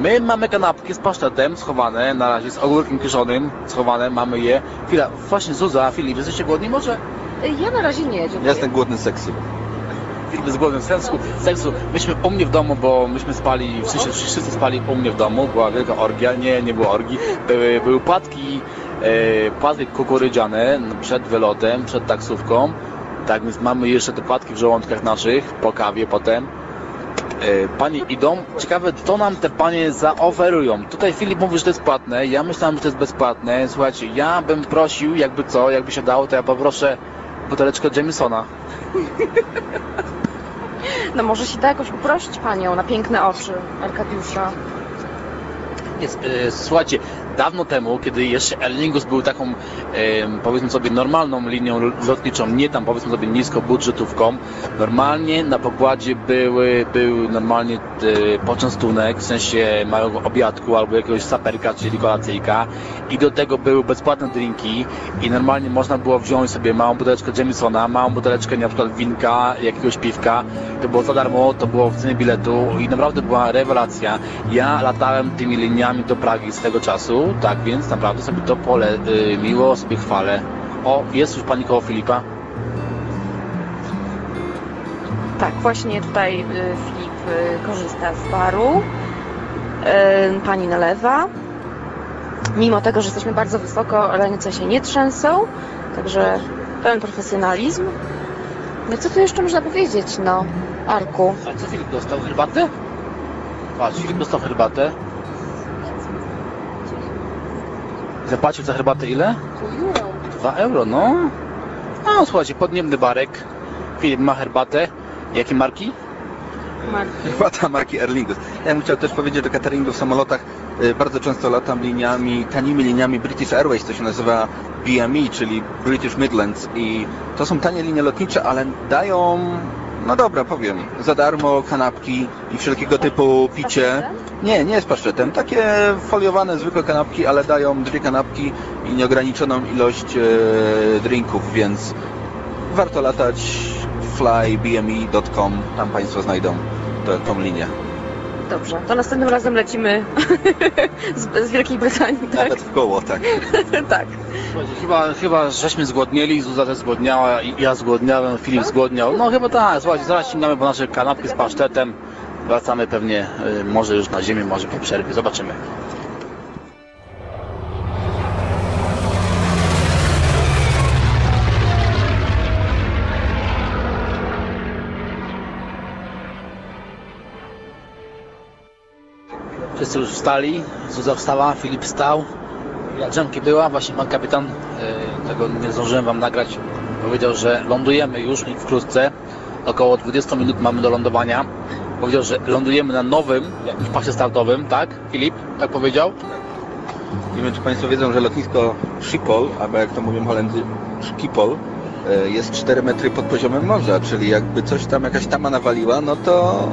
My mamy kanapki z pasztetem schowane, na razie z ogórkiem kiszonym schowane, mamy je. Chwila, właśnie Zuza, Filip, jesteście głodni może? Ja na razie nie, dziękuję. Ja jestem głodny seksu. Filip z głodnym sensu, seksu. Myśmy u mnie w domu, bo myśmy spali, w sensie wszyscy spali u mnie w domu, była wielka orgia, nie, nie było orgii. Były, były płatki, e, płatki kukurydziane przed wylotem, przed taksówką. Tak więc mamy jeszcze te płatki w żołądkach naszych, po kawie potem. E, Panie idą, ciekawe co nam te panie zaoferują. Tutaj Filip mówi, że to jest płatne, ja myślałem, że to jest bezpłatne. Słuchajcie, ja bym prosił, jakby co, jakby się dało, to ja poproszę buteleczkę Jamesona. No może się da jakoś uprościć panią na piękne oczy Arkadiusza. Jest, e, słuchajcie, dawno temu, kiedy jeszcze Aer Lingus był taką, powiedzmy sobie, normalną linią lotniczą, nie tam powiedzmy sobie nisko budżetówką, normalnie na pokładzie były, był normalnie e, poczęstunek, w sensie małego obiadku albo jakiegoś saperka, czyli kolacyjka i do tego były bezpłatne drinki i normalnie można było wziąć sobie małą buteleczkę Jamesona, małą buteleczkę na przykład winka, jakiegoś piwka, to było za darmo, to było w cenie biletu i naprawdę była rewelacja. Ja latałem tymi liniami do Pragi z tego czasu, tak więc naprawdę sobie to pole y, miło sobie chwalę. O, jest już pani koło Filipa. Tak, właśnie tutaj y, Filip y, korzysta z baru. Y, Pani nalewa. Mimo tego, że jesteśmy bardzo wysoko, ręce się nie trzęsą, także pełen profesjonalizm. No co tu jeszcze można powiedzieć, no, Arku? A co Filip dostał? Herbatę? Patrz, Filip dostał herbatę. Zapłacił za herbatę ile? Dwa euro, no. No, słuchajcie, podniebny barek. Filip ma herbatę. Jakie marki? marki. Łata marki Erlingus. Ja bym chciał też powiedzieć o cateringu w samolotach. Y, Bardzo często latam liniami, tanimi liniami British Airways, to się nazywa BME, czyli British Midlands i to są tanie linie lotnicze, ale dają, no dobra, powiem, za darmo kanapki i wszelkiego typu picie. Nie, nie z paszczetem. Takie foliowane, zwykłe kanapki, ale dają dwie kanapki i nieograniczoną ilość e, drinków, więc warto latać flybme.com, tam Państwo znajdą tę- tą linię. Dobrze, to następnym razem lecimy z, z Wielkiej Brytanii, tak? Nawet w koło, tak. tak. Chyba, chyba żeśmy zgłodnieli, Zuza też zgłodniała, ja zgłodniałem, Filip zgłodniał. No chyba tak, słuchajcie, zaraz sięgamy po nasze kanapki z pasztetem. Wracamy pewnie, y, może już na ziemię, może po przerwie, zobaczymy. Wszyscy już wstali, Zuza wstała, Filip wstał. Ja drzemki była, właśnie pan kapitan, y, tego nie zdążyłem wam nagrać, powiedział, że lądujemy już wkrótce. Około 20 minut mamy do lądowania. Powiedział, że lądujemy na nowym jakimś pasie startowym, tak? Filip, tak powiedział? Nie wiem, czy Państwo wiedzą, że lotnisko Schiphol, albo jak to mówią Holendrzy, Schiphol, e, jest 4 metry pod poziomem morza, czyli jakby coś tam, jakaś tama nawaliła, no to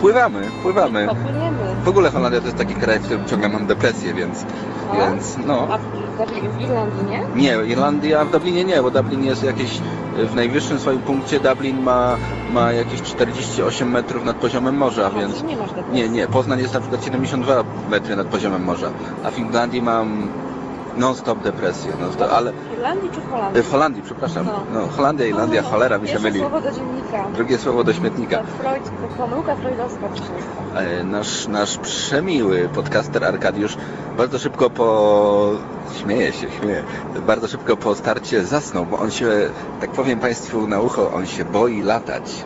pływamy, pływamy. Popłyniemy. W ogóle Holandia to jest taki kraj, w którym ciągle mam depresję, więc, więc no. A w, w, w Irlandii nie? Nie, Irlandia w Dublinie nie, bo Dublin jest jakieś w najwyższym swoim punkcie Dublin ma, ma jakieś 48 metrów nad poziomem morza, A, więc nie masz depresji. nie, nie, Poznań jest na przykład 72 metry nad poziomem morza, a w Irlandii mam non-stop depresję, non-stop, ale W Irlandii czy w Holandii? w Holandii, przepraszam, No. no, Holandia, Irlandia, cholera mi się Pierwsze myli. słowo do dziennika. Drugie słowo do śmietnika. Freud, pomyłka freudowska. E, Nasz, nasz przemiły podcaster Arkadiusz bardzo szybko po... Śmieje się, śmieje. Bardzo szybko po starcie zasnął, bo on się, tak powiem Państwu na ucho, on się boi latać.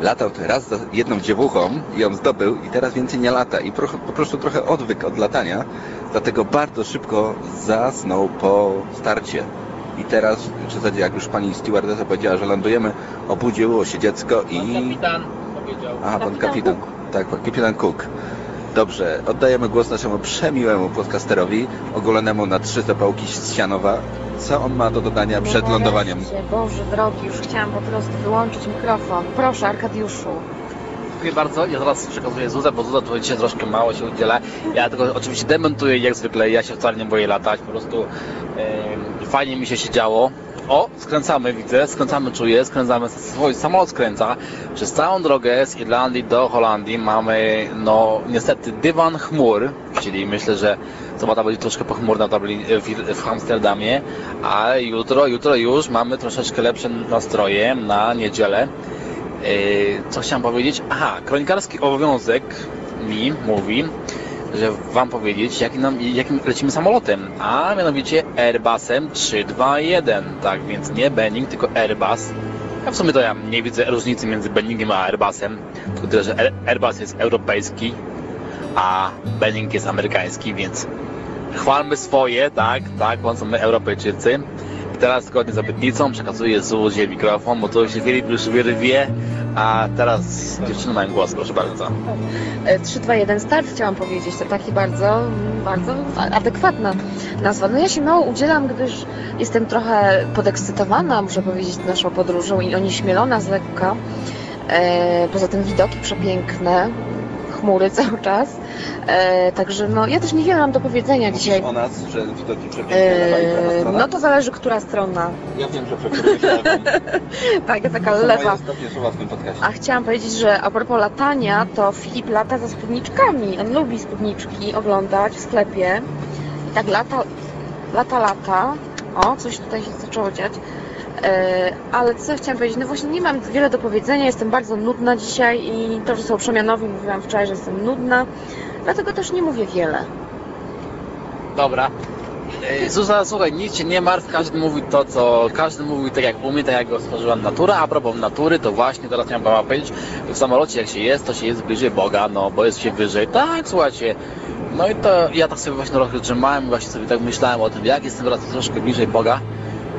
Latał to raz za jedną dziewuchą i ją zdobył i teraz więcej nie lata i pro, po prostu trochę odwyk od latania, dlatego bardzo szybko zasnął po starcie. I teraz, w zasadzie jak już pani stewardessa powiedziała, że lądujemy, obudziło się dziecko i... Kapitan powiedział. Aha, pan kapitan. Tak, pan kapitan Cook. Dobrze, oddajemy głos naszemu przemiłemu podcasterowi, ogolonemu na trzy zapałki z Sianowa. Co on ma do dodania przed lądowaniem? Boże drogi, już chciałam po prostu wyłączyć mikrofon. Proszę, Arkadiuszu. Dziękuję bardzo. Ja zaraz przekazuję Zuzę, bo Zuza tutaj dzisiaj troszkę mało się udziela. Ja tylko oczywiście dementuję jak zwykle. Ja się wcale nie boję latać. Po prostu fajnie mi się siedziało. O, skręcamy, widzę, skręcamy, czuję, skręcamy, swój samolot skręca. Przez całą drogę z Irlandii do Holandii mamy, no, niestety dywan chmur, czyli myślę, że sobota będzie troszkę pochmurna w, Dublin, w, Amsterdamie, a jutro, jutro już mamy troszeczkę lepsze nastroje na niedzielę. Yy, co chciałem powiedzieć? Aha, kronikarski obowiązek mi mówi, że wam powiedzieć, jakim, nam, jakim lecimy samolotem, a mianowicie Airbusem 321, tak więc nie Boeing, tylko Airbus. Ja w sumie to ja nie widzę różnicy między Boeingiem a Airbusem, tylko tyle, że Air- Airbus jest europejski, a Boeing jest amerykański, więc chwalmy swoje, tak, tak, bo są my Europejczycy. Teraz zgodnie z obietnicą przekazuję Zuzie mikrofon, bo to się Filip już wyrwie, a teraz dziewczyny mają głos, proszę bardzo. E, 3, 2, 1 start chciałam powiedzieć. To taki bardzo, bardzo adekwatna nazwa. No ja się mało udzielam, gdyż jestem trochę podekscytowana, muszę powiedzieć, naszą podróżą i onieśmielona z lekka. E, poza tym widoki przepiękne, chmury cały czas. E, także no, ja też niewiele mam do powiedzenia dzisiaj. O nas, że widoki przepiękne E, no to zależy, która strona. Ja wiem, że lewą. Tak, ja taka są lewa. słowa w tym podcaście. A chciałam powiedzieć, że a propos latania, to Filip lata za spódniczkami. On lubi spódniczki oglądać w sklepie. I tak lata, lata, lata. O, coś tutaj się zaczęło dziać. E, ale co chciałam powiedzieć? No właśnie nie mam wiele do powiedzenia, jestem bardzo nudna dzisiaj i to, że są przemianowi, mówiłam wczoraj, że jestem nudna. Dlatego też nie mówię wiele. Dobra. Ej, Zuza, słuchaj, nic się nie martw, każdy mówi to, co każdy mówi tak jak umie, tak jak go stworzyła natura. A propos natury, to właśnie teraz miałem wam powiedzieć, w samolocie jak się jest, to się jest bliżej Boga, no bo jest się wyżej. Tak, słuchajcie. No i to ja tak sobie właśnie trochę drzemałem, właśnie sobie tak myślałem o tym, jak jestem teraz troszkę bliżej Boga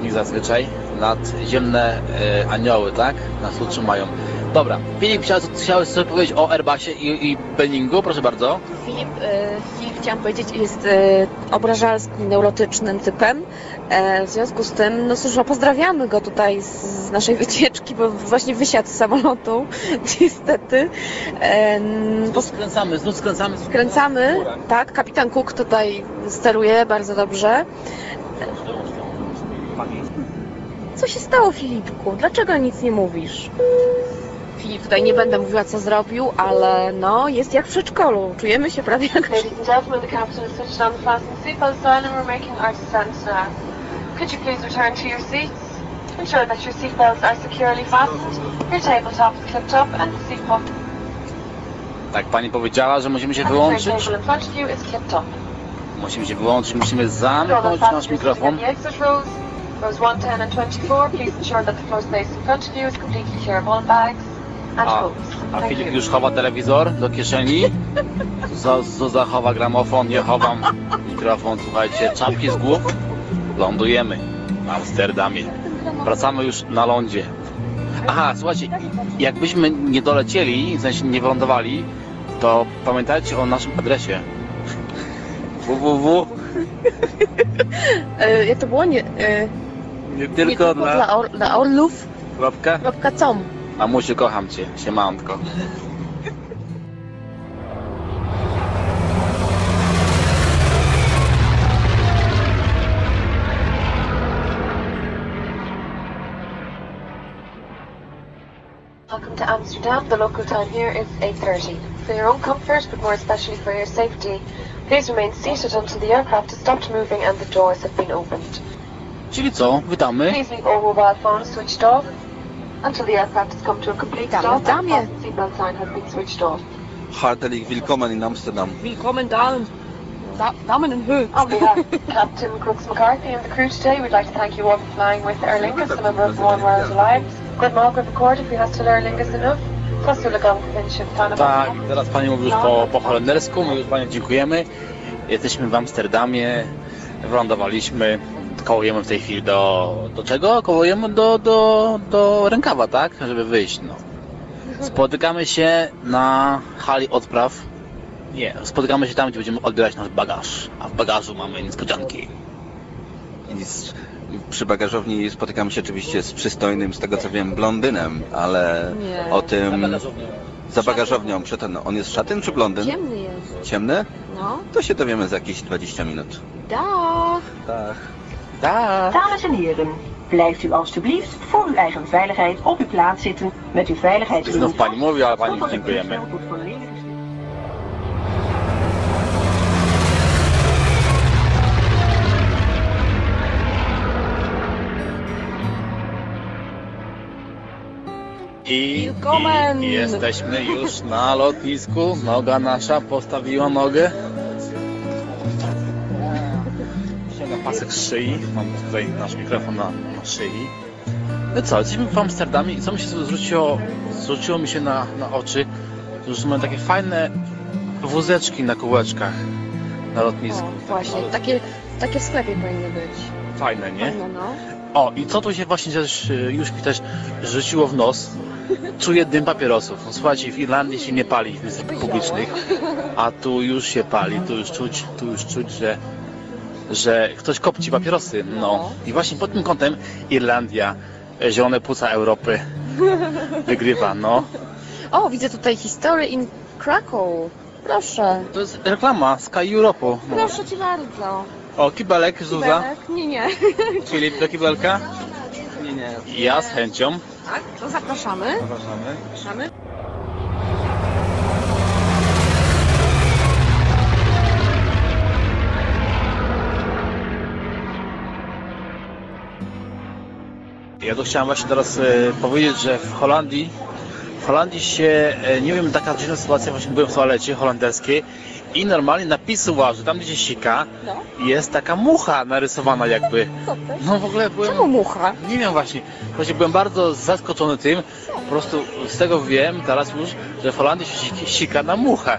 niż zazwyczaj. Nadziemne e, anioły, tak? Nas utrzymają. Dobra, Filip, chciałeś, chciałeś coś powiedzieć o Airbusie i, i Benningu? Proszę bardzo. Filip, e, Filip, chciałam powiedzieć, jest e, obrażalskim, neurotycznym typem. E, w związku z tym, no cóż, no, pozdrawiamy go tutaj z, z naszej wycieczki, bo właśnie wysiadł z samolotu, niestety. E, po, Skręcamy, znów skręcamy. skręcamy, tak, kapitan Cook tutaj steruje bardzo dobrze. Co się stało, Filipku? Dlaczego nic nie mówisz? Filip, tutaj nie będę mówiła, co zrobił, ale no, jest jak w przedszkolu. Czujemy się prawie jak... Ladies and gentlemen, the captain has switched on the fasten seatbelt sign and we're making our descent now. Could you please return to your seats? Ensure that your seatbelts are securely fastened, your tabletop is clipped up and the seat pocket Tak, pani powiedziała, że musimy się wyłączyć. Musimy się wyłączyć, musimy zamknąć nasz mikrofon. Rows, rows 1, 10 and 24, please ensure that the floor space in front of you is completely clear of all bags and A, a Thank Filip you. już chowa telewizor do kieszeni. Zuza chowa gramofon, ja chowam mikrofon, słuchajcie, czapki z głów. Lądujemy w Amsterdamie. Wracamy już na lądzie. Aha, słuchajcie, jakbyśmy nie dolecieli, w sensie nie wylądowali, to pamiętajcie o naszym adresie. www. E, jak to było? Nie, e, Nie nie tylko dla, dla... or, dla orlów. Kropka? Kropka com. Mamusiu, kocham cię. Siemanko. Welcome to Amsterdam. The local time here is 8.30. For your own comfort, but more especially for your safety, please remain seated until the aircraft has stopped moving and the doors have been opened. Czyli co? Witamy. Please leave all mobile phones switched off until the aircraft has come to a complete Witamy stop w damie. and the seatbelt sign has been switched off. Hartelijk willkommen in Amsterdam. Willkommen down. Da Damen and Höhe. On behalf of Captain Crooks McCarthy and the crew today, we'd like to thank you all for flying with Aer Lingus, a member of One World Alliance. Good morning, record if you have to Aer Lingus enough. Tak, teraz pani mówi już po, po holendersku, my już pani dziękujemy. Jesteśmy w Amsterdamie, wylądowaliśmy, kołujemy w tej chwili do, do czego? Kołujemy do, do, do rękawa, tak? Żeby wyjść, no. Spotykamy się na hali odpraw. Nie, spotykamy się tam, gdzie będziemy odbierać nasz bagaż, a w bagażu mamy niespodzianki. Z, przy bagażowni spotykamy się oczywiście z przystojnym, z tego co wiem, blondynem, ale Nie. o tym... Za bagażownią. Za bagażownią. Przy ten, on jest szatyn czy blondyn? Ciemny jest. Ciemny? No. To się dowiemy za jakieś 20 minut. Da. Tak. Da. Dames en heren, blijft u alstublieft voor uw eigen veiligheid op uw plaats zitten met uw veiligheidsbroek. Znów pani mówi, ale pani het dziękujemy. I jesteśmy już na lotnisku. Noga nasza postawiła nogę. Pasek z szyi. Mam tutaj nasz mikrofon na, na szyi. No co, jesteśmy w Amsterdamie i co mi się zwróciło, zwróciło mi się na, na oczy, że mamy takie fajne wózeczki na kółeczkach na lotnisku. O, właśnie, takie, takie w sklepie powinny być. Fajne, nie? No, no. O, i co tu się właśnie też, y, już mi też rzuciło w nos? Czuję dym papierosów. Słuchajcie, w Irlandii się nie pali w miejscach publicznych, a tu już się pali, tu już czuć, tu już czuć, że, że ktoś kopci papierosy. No. I właśnie pod tym kątem Irlandia, e, zielone płuca Europy, wygrywa, no. O, widzę tutaj History in Krakow. Proszę. To jest reklama Sky Europe. No. Proszę cię bardzo. O, kibelek, Zuza. Kibelek? Nie, nie. Filip do kibelka? Nie, nie. Ja z chęcią. Tak, to zapraszamy. Zapraszamy. Zapraszamy. Ja to chciałem właśnie teraz e, powiedzieć, że w Holandii w Holandii się, e, nie wiem, taka dziwna sytuacja, właśnie byłem w toalecie holenderskiej i normalnie napisy łaży, tam gdzie sika, No. jest taka mucha narysowana jakby. Co ty? No w ogóle byłem... Czemu mucha? Nie wiem właśnie, właśnie byłem bardzo zaskoczony tym, po prostu z tego wiem teraz już, że w Holandii się sik- sika na muchę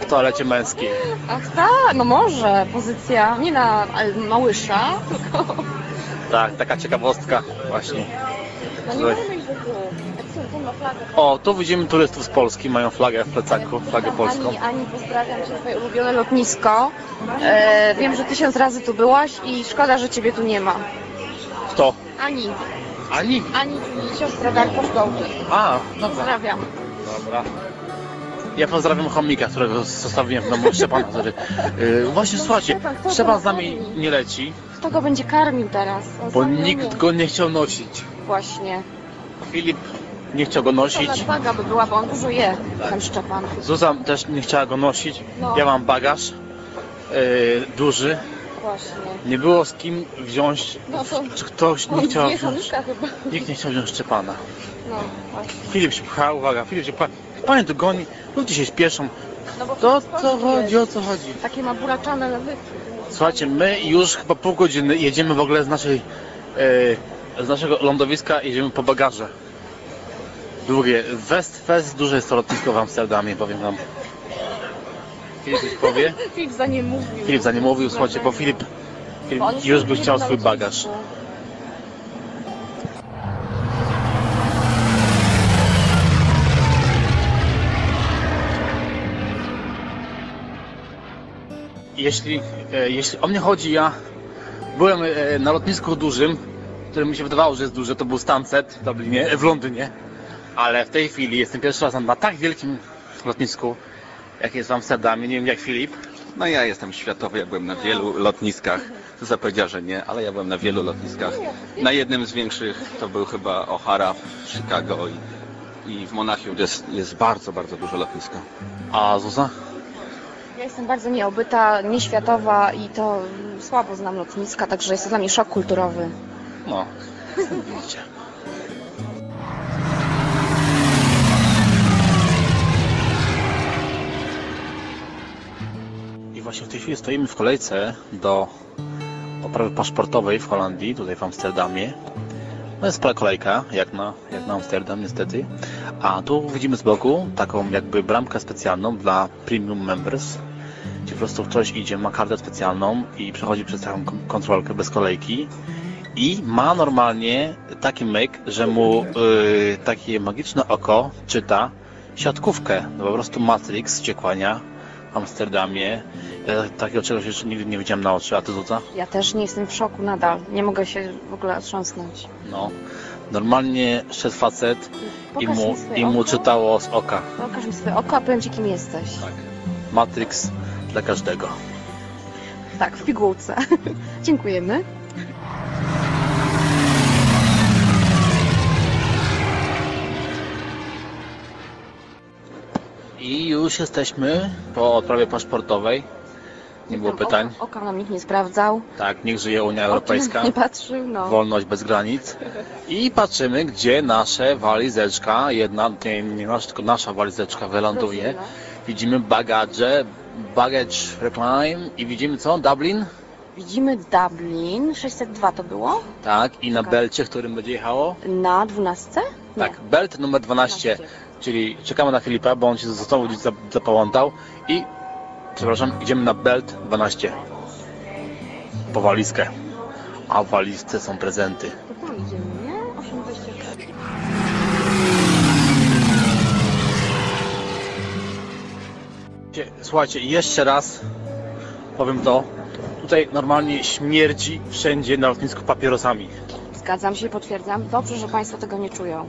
w toalecie męskiej. Ach tak, no może. Pozycja nie na małysza, tylko... Tak, taka ciekawostka właśnie. No Tutaj. O, tu widzimy turystów z Polski, mają flagę w plecaku, flagę polską. Ani, Ani, pozdrawiam Cię, Twoje ulubione lotnisko. E, wiem, że tysiąc razy tu byłaś i szkoda, że Ciebie tu nie ma. Kto? Ani. Ani? Ani, czyli siostra Darka Szkołty. A, dobra. Pozdrawiam. Dobra. Ja pozdrawiam chomika, którego zostawiłem w domu Szczepana. Który, yy, właśnie słuchajcie, Szczepan z nami nie leci, Kto go będzie karmił teraz? On bo sam nie nikt umie. go nie chciał nosić. Właśnie. Filip nie chciał go nosić, nadwaga by była, bo on dużo je, ten Szczepan. Zuzan też nie chciała go nosić. No. Ja mam bagaż yy, duży. Właśnie. Nie było z kim wziąć, No to czy ktoś nie on chciał dwie wziąć. Hanuszka chyba. Nikt nie chciał wziąć Szczepana. No, właśnie. Filip się pcha, uwaga, Filip się pcha. Panie tu goni, ludzie się śpieszą. No bo To co chodzi, o co chodzi? Takie ma buraczane nawyki. Słuchajcie, my już chyba pół godziny jedziemy w ogóle z naszej e, z naszego lądowiska jedziemy po bagaże. Długie. West Fest, duże jest to lotnisko w Amsterdamie, powiem wam. Filip coś powie? Filip za nie mówił. Filip za nie mówił, słuchajcie, bo Filip, Filip już by chciał swój bagaż. Jeśli, e, jeśli o mnie chodzi, ja byłem e, na lotnisku dużym, które mi się wydawało, że jest duże, to był Stansted w Dublinie, w Londynie, ale w tej chwili jestem pierwszy raz na tak wielkim lotnisku, jak jest w Amsterdamie, nie wiem jak Filip. No ja jestem światowy, ja byłem na wielu lotniskach. Zuza powiedziała, że nie, ale ja byłem na wielu lotniskach. Na jednym z większych to był chyba O'Hara w Chicago i, i w Monachium jest, jest bardzo, bardzo duże lotnisko. A Zuza? Jestem bardzo nieobyta, nieświatowa i to słabo znam lotniska, także jest to dla mnie szok kulturowy. No, widzicie. I właśnie w tej chwili stoimy w kolejce do oprawy paszportowej w Holandii, tutaj w Amsterdamie. No jest spora kolejka, jak na, jak na Amsterdam niestety. A tu widzimy z boku taką jakby bramkę specjalną dla premium members, gdzie po prostu ktoś idzie, ma kartę specjalną i przechodzi przez taką kon- kontrolkę bez kolejki i ma normalnie taki myk, że mu y, takie magiczne oko czyta siatkówkę. No po prostu Matrix ściekłania w Amsterdamie. Ja takiego czegoś jeszcze nigdy nie widziałem na oczy, a ty Zuza? Ja też nie jestem w szoku nadal. Nie mogę się w ogóle otrząsnąć. No. Normalnie szedł facet i mu, i mu czytało z oka. Pokaż mi swoje oko, a powiem Ci, kim jesteś. Tak. Matrix dla każdego. Tak, w pigułce. Dziękujemy. I już jesteśmy po odprawie paszportowej. Nie było pytań. Oka, oka nam nikt nie sprawdzał. Tak, niech żyje Unia Europejska. Nie patrzył, no. Wolność bez granic. I patrzymy, gdzie nasze walizeczka, jedna, nie, nie nasza, tylko nasza walizeczka wyląduje. Widzimy bagaże, baggage recline i widzimy co? Dublin? Widzimy Dublin, 602 to było? Tak, i na Tak. belcie, którym będzie jechało? Na 12? Nie. Tak, belt numer 12, czyli czekamy na Filipa, bo on się znowu gdzieś zap- zapałątał i, przepraszam, idziemy na belt 12. Po walizkę. A w walizce są prezenty. To tam idziemy, Słuchajcie, jeszcze raz powiem to. Tutaj normalnie śmierdzi wszędzie na lotnisku papierosami. Zgadzam się, potwierdzam. Dobrze, że Państwo tego nie czują.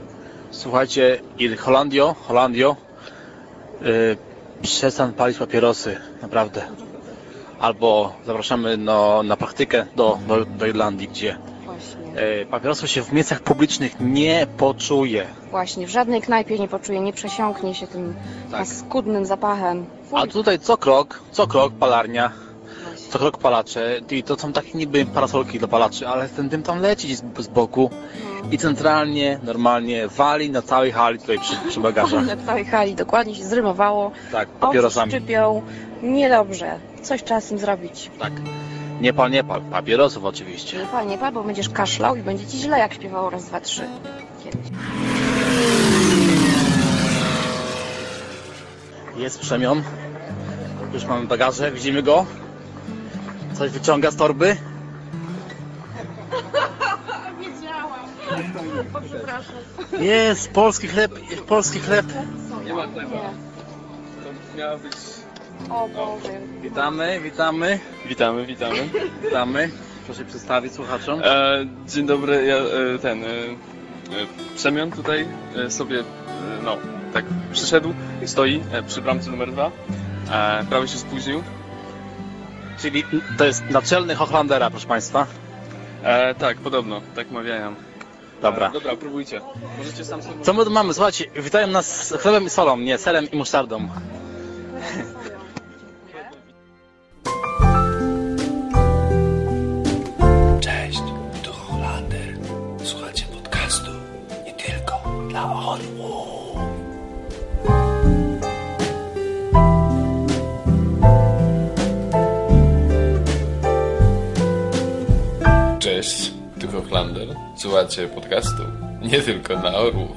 Słuchajcie, Holandio, Holandio, yy, przestań palić papierosy, naprawdę. Albo zapraszamy no, na praktykę do, do, do Irlandii, gdzie Właśnie. yy, papierosów się w miejscach publicznych nie poczuje. Właśnie, w żadnej knajpie nie poczuje, nie przesiąknie się tym Tak. skudnym zapachem. A tutaj co krok, co krok palarnia, co krok palacze. I to są takie niby parasolki dla palaczy, ale ten dym tam leci z, z boku i centralnie, normalnie wali na całej hali tutaj przy, przy bagażach. Na całej hali dokładnie się zrymowało. Tak, papierosami. szczypią. Niedobrze. Coś trzeba z tym zrobić. Tak. Nie pal, nie pal. Papierosów oczywiście. Nie pal, nie pal, bo będziesz kaszlał i będzie ci źle, jak śpiewało raz, dwa, trzy. Kiedyś. Jest przemion. Już mamy bagaże, widzimy go. Coś wyciąga z torby. Wiedziałam. Przepraszam. Jest, polski chleb, polski chleb. Nie ma chleba. To miała być... O Boże. Witamy, witamy. Witamy, witamy. Witamy. Proszę przedstawić słuchaczom. E, dzień dobry, ja e, ten. E, e, Przemian tutaj e, sobie, no, tak przyszedł, stoi e, przy bramce numer dwa. E, prawie się spóźnił. Czyli to jest naczelny Hochlandera, proszę Państwa. E, tak, podobno, tak mawiają. Dobra. E, dobra, próbujcie. Możecie sam sobie. Co my tu mamy? Słuchajcie, witają nas chlebem i solą, nie, serem i musztardą. Hochlander. Słuchacie podcastu nie tylko na orłów.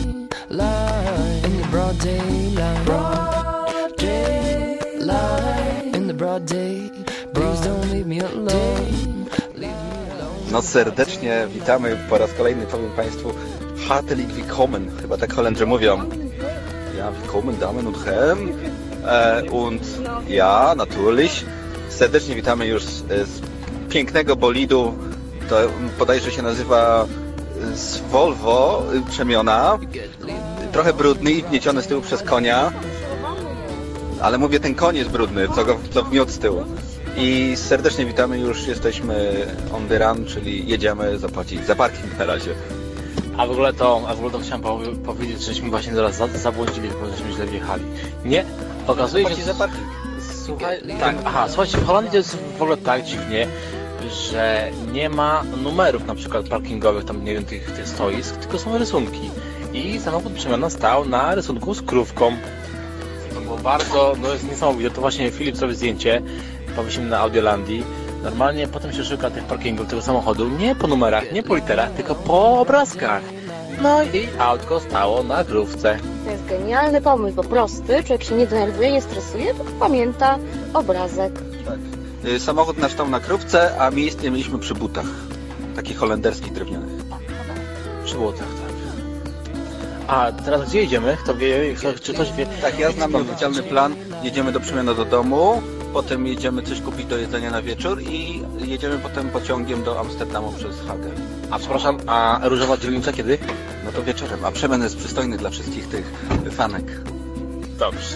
daylight, in the broad daylight, broad daylight, in the broad day. Please don't leave me alone. No serdecznie witamy po raz kolejny, powiem Państwu, hartelijk willkommen, chyba tak Holendrzy mówią. Ja, willkommen, Damen und Herren. E, und ja, natürlich. Serdecznie witamy już z, z pięknego bolidu, to bodajże się nazywa e, z Volvo e, przemiona. Trochę brudny i wnieciony z tyłu przez konia. Ale mówię, ten koń jest brudny, co go co wmiótł z tyłu. I serdecznie witamy, już jesteśmy on the run, czyli jedziemy zapłacić za parking na razie. A w ogóle to, a w ogóle to chciałem powie- powiedzieć, żeśmy właśnie zaraz za, zabłądzili, bo żeśmy źle wjechali. Nie, okazuje się... Zapłacić za parking. Słuchaj, tak, aha, słuchajcie, w Holandii to jest w ogóle tak dziwnie, że nie ma numerów na przykład parkingowych, tam nie wiem, tych, tych stoisk, tylko są rysunki. I samochód przemiana stał na rysunku z krówką. To było bardzo, no jest niesamowite, to właśnie Filip sobie zdjęcie, powiesimy na Audiolandii. Normalnie potem się szuka tych parkingów tego samochodu nie po numerach, nie po literach, tylko po obrazkach. No i autko stało na krówce. To jest genialny pomysł, bo prosty, człowiek się nie denerwuje, nie stresuje, tylko pamięta obrazek. Y, Samochód nasz stał na krówce, a miejsce mieliśmy przy butach. Takich holenderskich drewnianych. Przy butach, tak. A teraz gdzie jedziemy? Kto wie, kto, czy ktoś wie? Tak, ja znam oficjalny plan. Jedziemy do Przemiana do domu, potem jedziemy coś kupić do jedzenia na wieczór i jedziemy potem pociągiem do Amsterdamu przez Hagę. A przepraszam, a różowa dzielnica kiedy? No to wieczorem, a Przemian jest przystojny dla wszystkich tych fanek. Dobrze.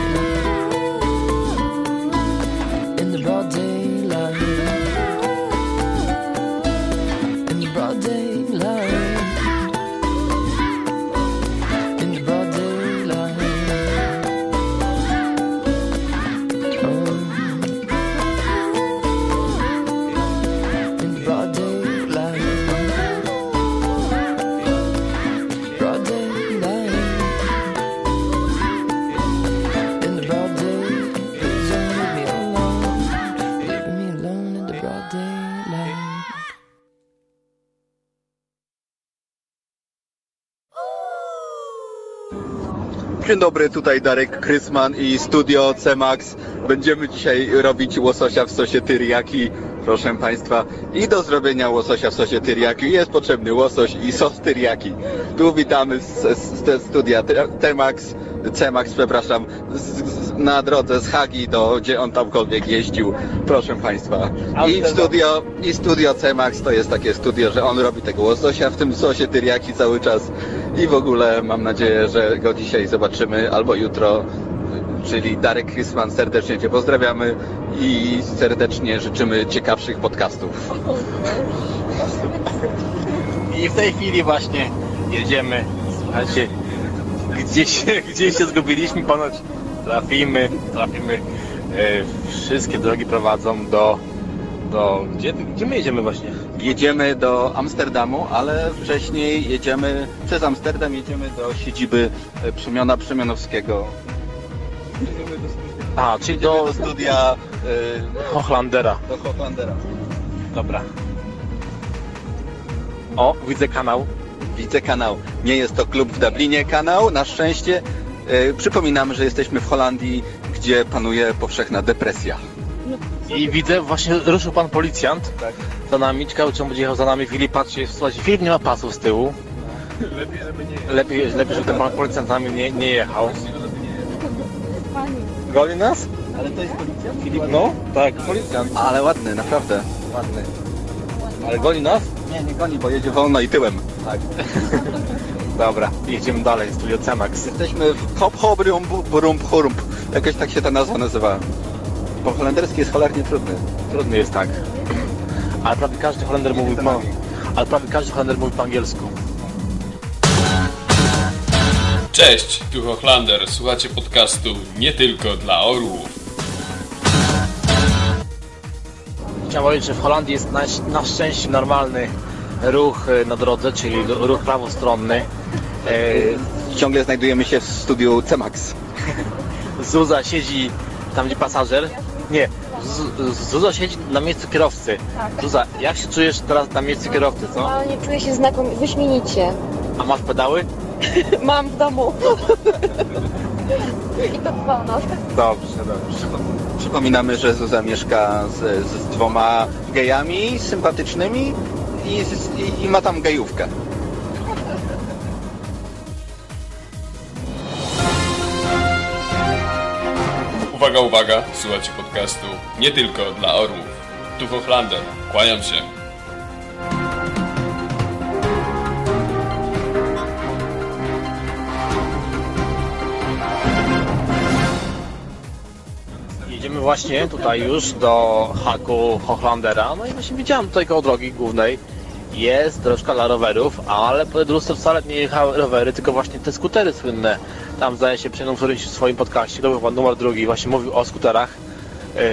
Dzień dobry, tutaj Darek Krysman i studio C-Max. Będziemy dzisiaj robić łososia w sosie tyriaki, proszę Państwa. I do zrobienia łososia w sosie tyriaki jest potrzebny łosoś i sos tyriaki. Tu witamy z, studia C-Max, C-Max, przepraszam, z, z, na drodze z Hagi do gdzie on tamkolwiek jeździł, proszę Państwa. I studio, i studio C-Max to jest takie studio, że on robi tego łososia w tym sosie tyriaki cały czas. I w ogóle mam nadzieję, że go dzisiaj zobaczymy albo jutro. Czyli Darek Krysman, serdecznie Cię pozdrawiamy i serdecznie życzymy ciekawszych podcastów. I w tej chwili właśnie jedziemy. Słuchajcie, gdzieś, gdzieś się zgubiliśmy, ponoć trafimy, trafimy. E, wszystkie drogi prowadzą do, do gdzie, gdzie my jedziemy właśnie? Jedziemy do Amsterdamu, ale wcześniej jedziemy przez Amsterdam, jedziemy do siedziby e, Przemiona Przemianowskiego. A, czyli do, do studia e, Hochlandera. do Hochlandera. Dobra. O, widzę kanał. Widzę kanał. Nie jest to klub w Dublinie kanał, na szczęście. E, Przypominamy, że jesteśmy w Holandii, gdzie panuje powszechna depresja. I widzę, właśnie ruszył pan policjant Tak. za nami. Ciekawe, czy on będzie jechał za nami. Filip patrzy, słuchajcie, Filip nie ma pasów z tyłu. Lepiej, żeby nie... Lepiej, lepiej żeby ten pan policjant za nami nie, nie jechał. Goli nas? Ale to jest policjant? Filip, no? Tak, policjant. Ale ładny, naprawdę. Ładny. Ale goli nas? Nie, nie goni, bo jedzie wolno i tyłem. Tak. Dobra, jedziemy dalej, studio Cemax. Jesteśmy w Hop Hop Rump Rump Hurump. Jakoś tak się ta nazwa nazywa. Po holenderski jest cholernie trudny. Trudny jest tak. Ale prawie każdy Holender mówi po, ale prawie każdy Holender mówi po angielsku. Cześć, tu Hochlander. Słuchacie podcastu nie tylko dla orłów. Chciałem powiedzieć, że w Holandii jest na, na szczęście normalny ruch e, na drodze, czyli ruch prawostronny. E, Ciągle znajdujemy się w studiu C-Max. Zuza siedzi tam, gdzie pasażer. Nie, Z- Zuza siedzi na miejscu kierowcy. Zuza, jak się czujesz teraz na miejscu kierowcy, co? No, nie czuję się znakomicie, wyśmienicie. A masz pedały? Mam w domu. I to wolno. Dobrze, dobrze. Przypominamy, że Zuza mieszka z, z dwoma gejami sympatycznymi i, i, i ma tam gejówkę. Uwaga, uwaga, słuchacie podcastu nie tylko dla orłów. Tu Hochlander. Kłaniam się. Jedziemy właśnie tutaj już do haku Hochlandera. No i właśnie widziałem tutaj koło drogi głównej jest drożka dla rowerów, ale po dróżce wcale nie jechały rowery, tylko właśnie te skutery słynne. Tam zdaje się przy którymś w swoim podcaście, to był numer drugi, właśnie mówił o skuterach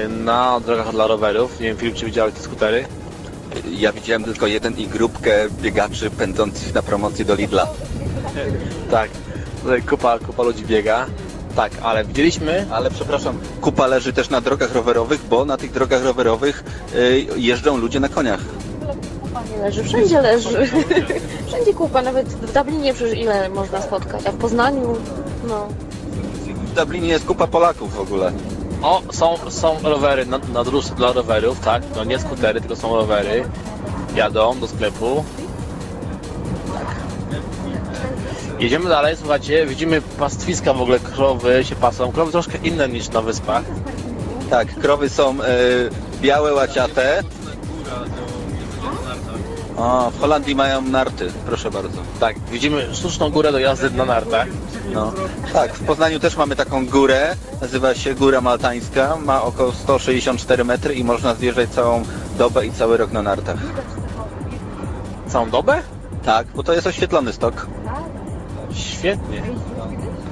y, na drogach dla rowerów. Nie wiem Filip, czy widziałeś te skutery? Ja widziałem tylko jeden i grupkę biegaczy pędzących na promocji do Lidla. Tak, tutaj kupa, kupa ludzi biega. Tak, ale widzieliśmy... Ale przepraszam, kupa leży też na drogach rowerowych, bo na tych drogach rowerowych y, jeżdżą ludzie na koniach. Kupa nie leży, wszędzie leży. Wszędzie kupa, nawet w Dublinie przecież ile można spotkać, a w Poznaniu, no. W Dublinie jest kupa Polaków w ogóle. O, są, są rowery na, na dla rowerów, tak? No nie skutery, tylko są rowery. Jadą do sklepu. Jedziemy dalej, słuchajcie, widzimy pastwiska w ogóle, krowy się pasą. Krowy troszkę inne niż na wyspach. Tak, krowy są y, białe, łaciate. O, w Holandii mają narty, proszę bardzo. Tak, widzimy sztuczną górę do jazdy na nartach. No. Tak, w Poznaniu też mamy taką górę, nazywa się Góra Maltańska, ma około 164 metry i można zjeżdżać całą dobę i cały rok na nartach. Całą dobę? Tak, bo to jest oświetlony stok. Świetnie.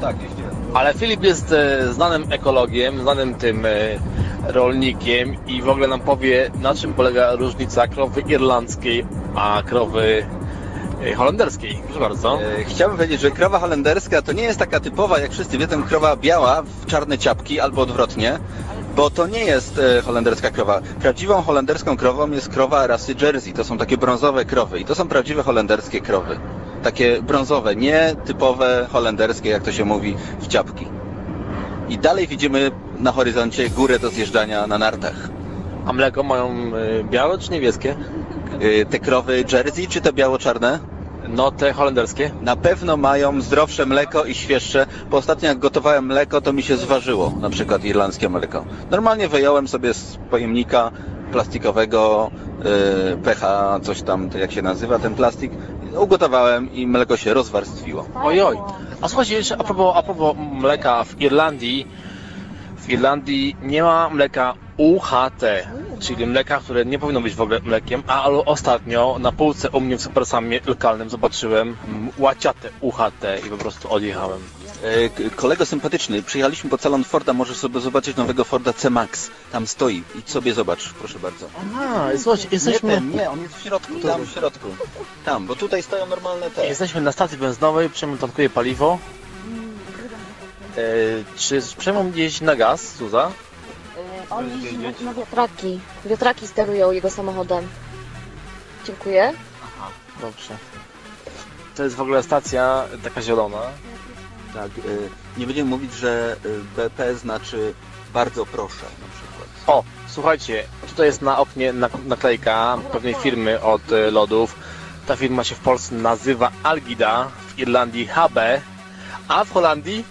Tak, jeździłem. Ale Filip jest e, znanym ekologiem, znanym tym e, rolnikiem i w ogóle nam powie, na czym polega różnica krowy irlandzkiej, a krowy e, holenderskiej. Proszę bardzo. E, Chciałbym powiedzieć, że krowa holenderska to nie jest taka typowa, jak wszyscy wiedzą, krowa biała w czarne ciapki albo odwrotnie, bo to nie jest e, holenderska krowa. Prawdziwą holenderską krową jest krowa rasy Jersey. To są takie brązowe krowy i to są prawdziwe holenderskie krowy. Takie brązowe, nie typowe holenderskie, jak to się mówi, w ciapki. I dalej widzimy na horyzoncie górę do zjeżdżania na nartach. A mleko mają e, białe czy niebieskie? E, Te krowy Jersey czy te biało-czarne? No te holenderskie. Na pewno mają zdrowsze mleko i świeższe, bo ostatnio jak gotowałem mleko, to mi się zważyło, na przykład irlandzkie mleko. Normalnie wyjąłem sobie z pojemnika plastikowego yy, pH, coś tam, jak się nazywa ten plastik, ugotowałem i mleko się rozwarstwiło. Ojoj. A słuchajcie, jeszcze a propos, a propos mleka w Irlandii, w Irlandii nie ma mleka UHT, czyli mleka, które nie powinno być w ogóle mlekiem, a ale ostatnio na półce u mnie w supersamie lokalnym zobaczyłem mm, łaciate UHT i po prostu odjechałem. E, Kolego sympatyczny, przyjechaliśmy po salon Forda, możesz sobie zobaczyć nowego Forda C-Max. Tam stoi. Idź sobie zobacz, proszę bardzo. Aha, słuchajcie, jesteśmy... Nie, ten, nie, on jest w środku, tam w środku. Tam, bo tutaj stoją normalne te. Jesteśmy na stacji benzynowej, Przemon tankuje paliwo. E, czy Przemon jeździ na gaz, Zuza? On jeździ na, na wiatraki. Wiatraki sterują jego samochodem. Dziękuję. Dobrze. To jest w ogóle stacja taka zielona. Tak, y, nie będziemy mówić, że y, BP znaczy bardzo proszę na przykład. O, słuchajcie, tutaj jest na oknie nak- naklejka pewnej firmy od e, lodów. Ta firma się w Polsce nazywa Algida, w Irlandii HB, a w Holandii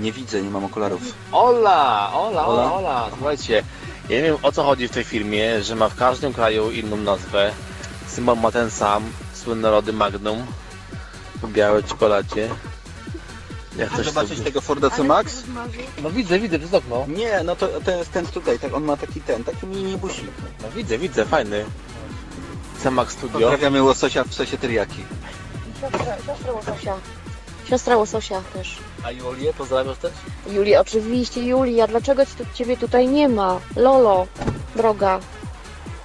Nie widzę, nie mam okularów. Ola, Ola, Ola, Ola? Słuchajcie, ja nie wiem o co chodzi w tej firmie, że ma w każdym kraju inną nazwę. Symbol ma ten sam, słynne lody Magnum, w białej czekoladzie. Jak Chcesz coś zobaczyć sobie- tego Forda C-Max? No widzę, widzę, przez okno. Nie, no to, to jest ten tutaj, tak, on ma taki ten, taki mini busik. No widzę, widzę, fajny. C-Max Studio. Pozdrawiamy łososia w sosie teriyaki. Siostra, siostra łososia. Siostra łososia też. A Julię pozdrawiasz też? Julia, oczywiście Julia, dlaczego ci tu, ciebie tutaj nie ma? Lolo, droga.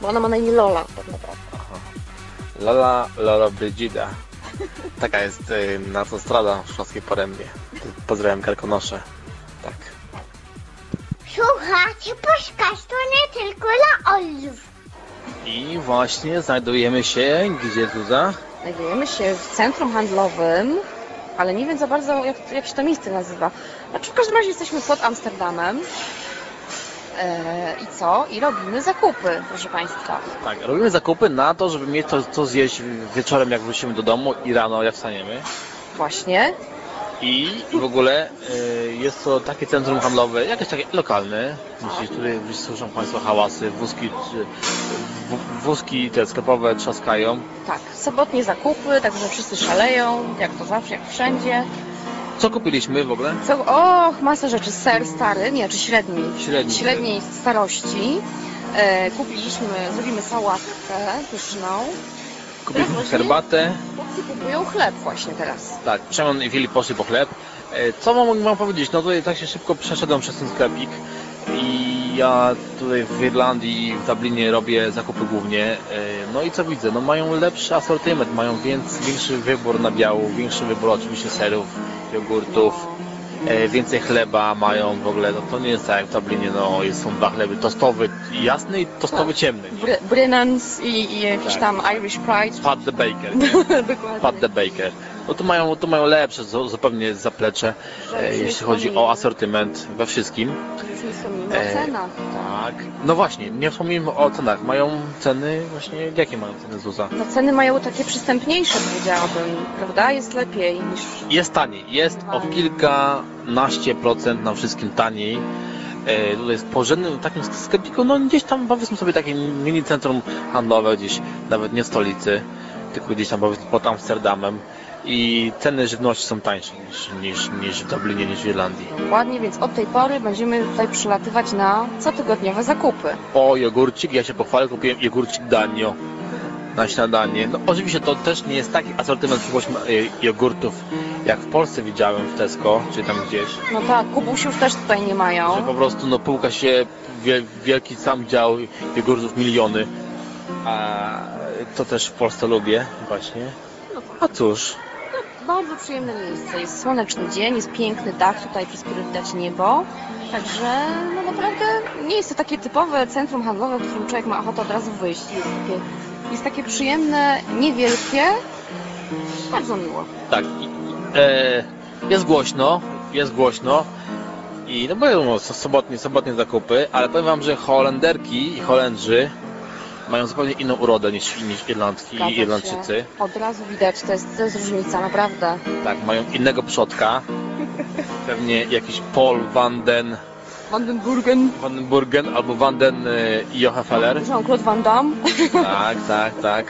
Bo ona ma na imię Lola, tak naprawdę. Lola, Lola Brygida. Taka jest y, na autostrada w Szkockiej Porębie. Pozdrawiam Karkonosze. Tak. Słuchajcie, podcast to nie tylko dla Olów. I właśnie znajdujemy się, gdzie Zuza? Znajdujemy się w centrum handlowym, ale nie wiem za bardzo, jak, jak się to miejsce nazywa. Znaczy, w każdym razie jesteśmy pod Amsterdamem. E, I co? I robimy zakupy, proszę Państwa. Tak, robimy zakupy na to, żeby mieć to, co zjeść wieczorem, jak wrócimy do domu i rano, jak wstaniemy. Właśnie. I w ogóle y, jest to takie centrum handlowe, jakieś takie lokalne, które gdzieś słyszą Państwo hałasy, wózki, wózki te sklepowe trzaskają. Tak, sobotnie zakupy, także wszyscy szaleją, jak to zawsze, jak wszędzie. Co kupiliśmy w ogóle? Co, och, masa rzeczy. Ser stary, nie, czy średni. Średni. Średniej starości. E, kupiliśmy, zrobimy sałatkę pyszną. Kupiliśmy herbatę. Chłopcy kupują chleb właśnie teraz. Tak, Przemon i Filip poszli po chleb. E, Co mam, mam powiedzieć? No tutaj tak się szybko przeszedłem przez ten sklepik i ja tutaj w Irlandii i w Dublinie robię zakupy głównie. E, No i co widzę? No mają lepszy asortyment, mają więc, większy wybór nabiału, większy wybór oczywiście serów, jogurtów, e, więcej chleba mają w ogóle. No to nie jest tak jak w Dublinie, no są dwa chleby, tostowy jasny i tostowy ciemny. Bry, Brynans i, i jakiś Tak. tam Irish Pride. Pat the Baker. Dokładnie. Pat the Baker. No tu mają, tu mają lepsze zu- zupełnie zaplecze, e, jeśli chodzi o asortyment we wszystkim. Już nie wspomnimy E, o cenach. Tak. No właśnie, nie wspomnimy o cenach. Mają ceny właśnie, jakie mają ceny Zuza? No ceny mają takie przystępniejsze, powiedziałabym, prawda? Jest lepiej niż... Jest taniej, jest o kilkanaście procent na wszystkim taniej. e, tutaj jest porządnym takim sklepiku, no gdzieś tam powiedzmy sobie takie mini centrum handlowe, gdzieś nawet nie w stolicy, tylko gdzieś tam powiedzmy pod Amsterdamem i ceny żywności są tańsze niż, niż, niż w Dublinie, niż w Irlandii. Dokładnie, więc od tej pory będziemy tutaj przylatywać na cotygodniowe zakupy. O, jogurcik, ja się pochwalę, kupiłem jogurcik Danio na śniadanie. No oczywiście to też nie jest taki asortyment powiedzmy, y, jogurtów, jak w Polsce widziałem w Tesco, czy tam gdzieś. No tak, kubusi już też tutaj nie mają. Że po prostu no półka się, wie- wielki sam dział jogurtów miliony. A to też w Polsce lubię właśnie. A cóż, Bardzo przyjemne miejsce. Jest słoneczny dzień, jest piękny dach tutaj, przez który widać niebo. Także no naprawdę nie jest to takie typowe centrum handlowe, w którym człowiek ma ochotę od razu wyjść. Jest takie, jest takie przyjemne, niewielkie. Bardzo miło. tak. E, jest głośno, jest głośno. I no bo so- sobotnie, sobotnie zakupy, ale powiem wam, że Holenderki i Holendrzy mają zupełnie inną urodę niż, niż Irlandki Zgadza i się. Irlandczycy. Od razu widać, to jest, to jest różnica, naprawdę. Tak, mają innego przodka. Pewnie jakiś Paul van den Vandenburgen, Vandenburgen albo Van den y, Jochefeller. Jean-Claude Van Damme. Tak, tak, tak.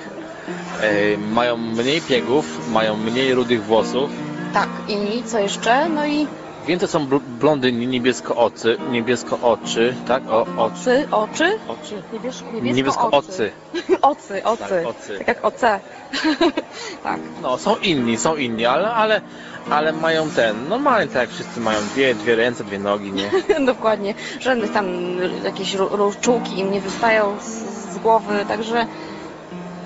E, mają mniej piegów, mają mniej rudych włosów. Tak, i co jeszcze? No i Więcej są bl- blondyni, niebiesko oczy, niebiesko oczy, tak? O, oczy. oczy, oczy? Oczy? Niebies, niebiesko, Niebiesko ocy. Ocy, ocy. Tak, ocy. Tak jak OC. tak. No, są inni, są inni, ale, ale, ale mają ten, normalnie tak jak wszyscy mają dwie, dwie ręce, dwie nogi, nie? Dokładnie. Żadnych tam jakieś ró- różdżółki im nie wystają z, z głowy, także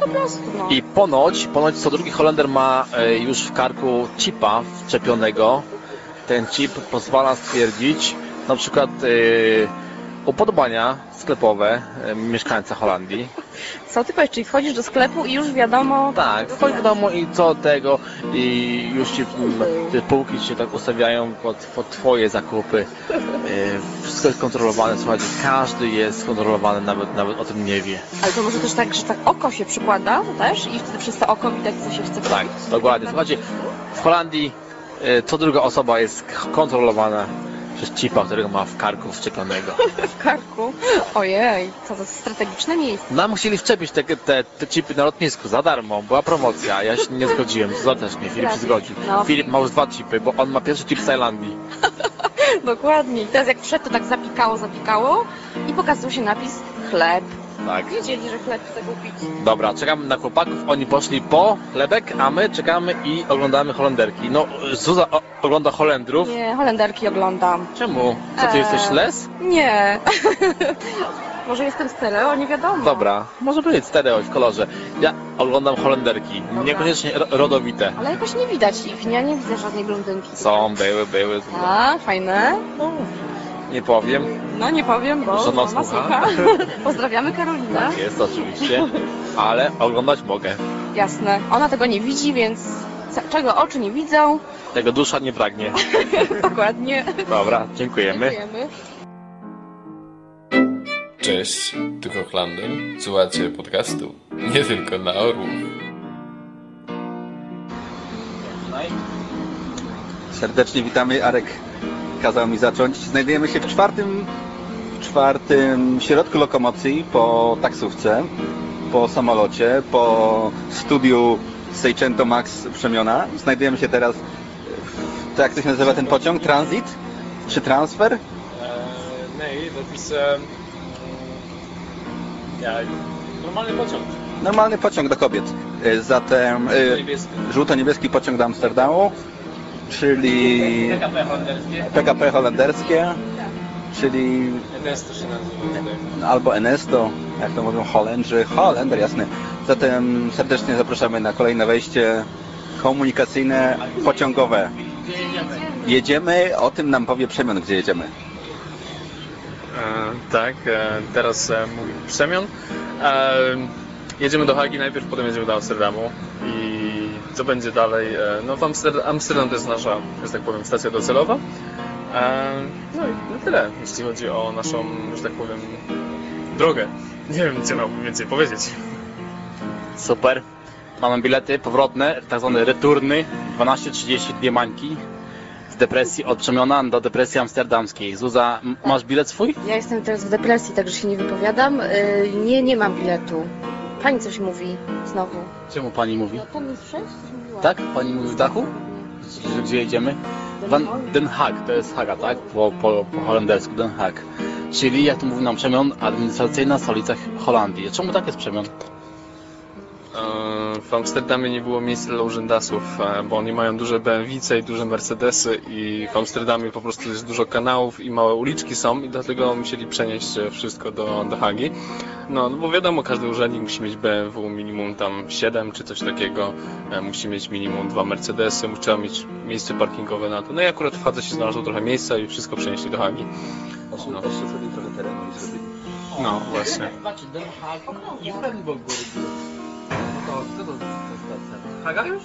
po prostu no. I ponoć, ponoć co drugi Holender ma e, już w karku chipa wczepionego. Ten chip pozwala stwierdzić na przykład e, upodobania sklepowe e, mieszkańca Holandii. Co ty powiesz, czyli wchodzisz do sklepu i już wiadomo... Tak, wchodź do domu i co tego i już ci mm, te półki się tak ustawiają pod, pod twoje zakupy. E, Wszystko jest kontrolowane, słuchajcie, każdy jest kontrolowany, nawet, nawet o tym nie wie. Ale to może też tak, że tak oko się przykłada też i wtedy przez to oko widać, co się chce Tak, dokładnie. Słuchajcie, w Holandii co druga osoba jest kontrolowana przez chipa, którego ma w karku wczepionego. w karku. Ojej, co to strategiczne miejsce. Nam musieli wczepić te, te, te chipy na lotnisku za darmo. Była promocja, ja się nie zgodziłem. Zol też nie, Filip się zgodził. No. Filip ma już dwa chipy, bo on ma pierwszy chip z Tajlandii. Dokładnie. I teraz jak wszedł, to tak zapikało, zapikało i pokazał się napis chleb. Tak. Wiedzieli, że chleb chce kupić. Dobra, czekamy na chłopaków, oni poszli po chlebek, a my czekamy i oglądamy Holenderki. No, Zuza o, ogląda Holendrów. Nie, Holenderki oglądam. Czemu? Co ty Eee. jesteś les? Nie. Może jestem stereo, nie wiadomo. Dobra, może być stereo w kolorze. Ja oglądam Holenderki, niekoniecznie ro- rodowite. Ale jakoś nie widać ich, ja nie widzę żadnej blondynki. Są, były, były. A, fajne. Nie powiem. No nie powiem, bo Żona mama słucha. Pozdrawiamy Karolinę. Tak jest, oczywiście. Ale oglądać mogę. Jasne. Ona tego nie widzi, więc czego oczy nie widzą, Tego dusza nie pragnie. dokładnie. Dobra, dziękujemy. Dziękujemy. Cześć, tu Hochlander. Słuchacie podcastu nie tylko na orłów. Serdecznie witamy. Arek kazał mi zacząć. Znajdujemy się w czwartym, w czwartym środku lokomocji po taksówce, po samolocie, po studiu Seicento Max Przemiona. Znajdujemy się teraz, w, to jak to się nazywa ten pociąg? Transit? Czy transfer? nee, dat is... ehm, ja, normalny pociąg. Normalny pociąg do kobiet. Y, Zatem Żółto-niebieski. żółto-niebieski pociąg do Amsterdamu, czyli PKP holenderskie. PKP holenderskie, czyli NS to się nazywa tutaj. albo Enesto, jak to mówią Holendrzy, Holender, jasny. Zatem serdecznie zapraszamy na kolejne wejście komunikacyjne, pociągowe. Jedziemy, o tym nam powie Przemian, gdzie jedziemy. E, tak, e, teraz e, mówi Przemian. E, jedziemy do Hagi najpierw, potem jedziemy do Amsterdamu i co będzie dalej? E, no w Amsterdam, Amsterdam to jest nasza, że tak powiem, stacja docelowa. E, no i no tyle, jeśli chodzi o naszą, że tak powiem, drogę. Nie wiem, co miałbym więcej powiedzieć. Super. Mamy bilety powrotne, tak zwane returny. 12.30 dwie mańki. depresji od Przemiona do depresji amsterdamskiej. Zuza, masz bilet swój? Ja jestem teraz w depresji, także się nie wypowiadam. Y, nie, nie mam biletu. Pani coś mówi znowu. Czemu pani mówi? Pan jest sześć? Mówiła. Tak? Pani mówi w dachu? Że Gdzie jedziemy? Van Den Haag, to jest Haga, tak? Po, po, po holendersku Den Haag. Czyli, jak to mówi nam Przemion, administracyjna stolica Holandii. Czemu tak jest Przemion? E, W Amsterdamie nie było miejsca dla urzędasów, e, bo oni mają duże BMW i duże Mercedesy i w Amsterdamie po prostu jest dużo kanałów i małe uliczki są i dlatego musieli przenieść e, wszystko do, do Hagi. No, no bo wiadomo, każdy urzędnik musi mieć BMW minimum tam 7 czy coś takiego, musi mieć minimum dwa Mercedesy, trzeba mieć miejsce parkingowe na to. No i akurat w Hadze się znalazło trochę miejsca i wszystko przenieśli do Hagi. No, Oszczędzili trochę terenu i zrobili. no właśnie. I Brandenburg Haga już?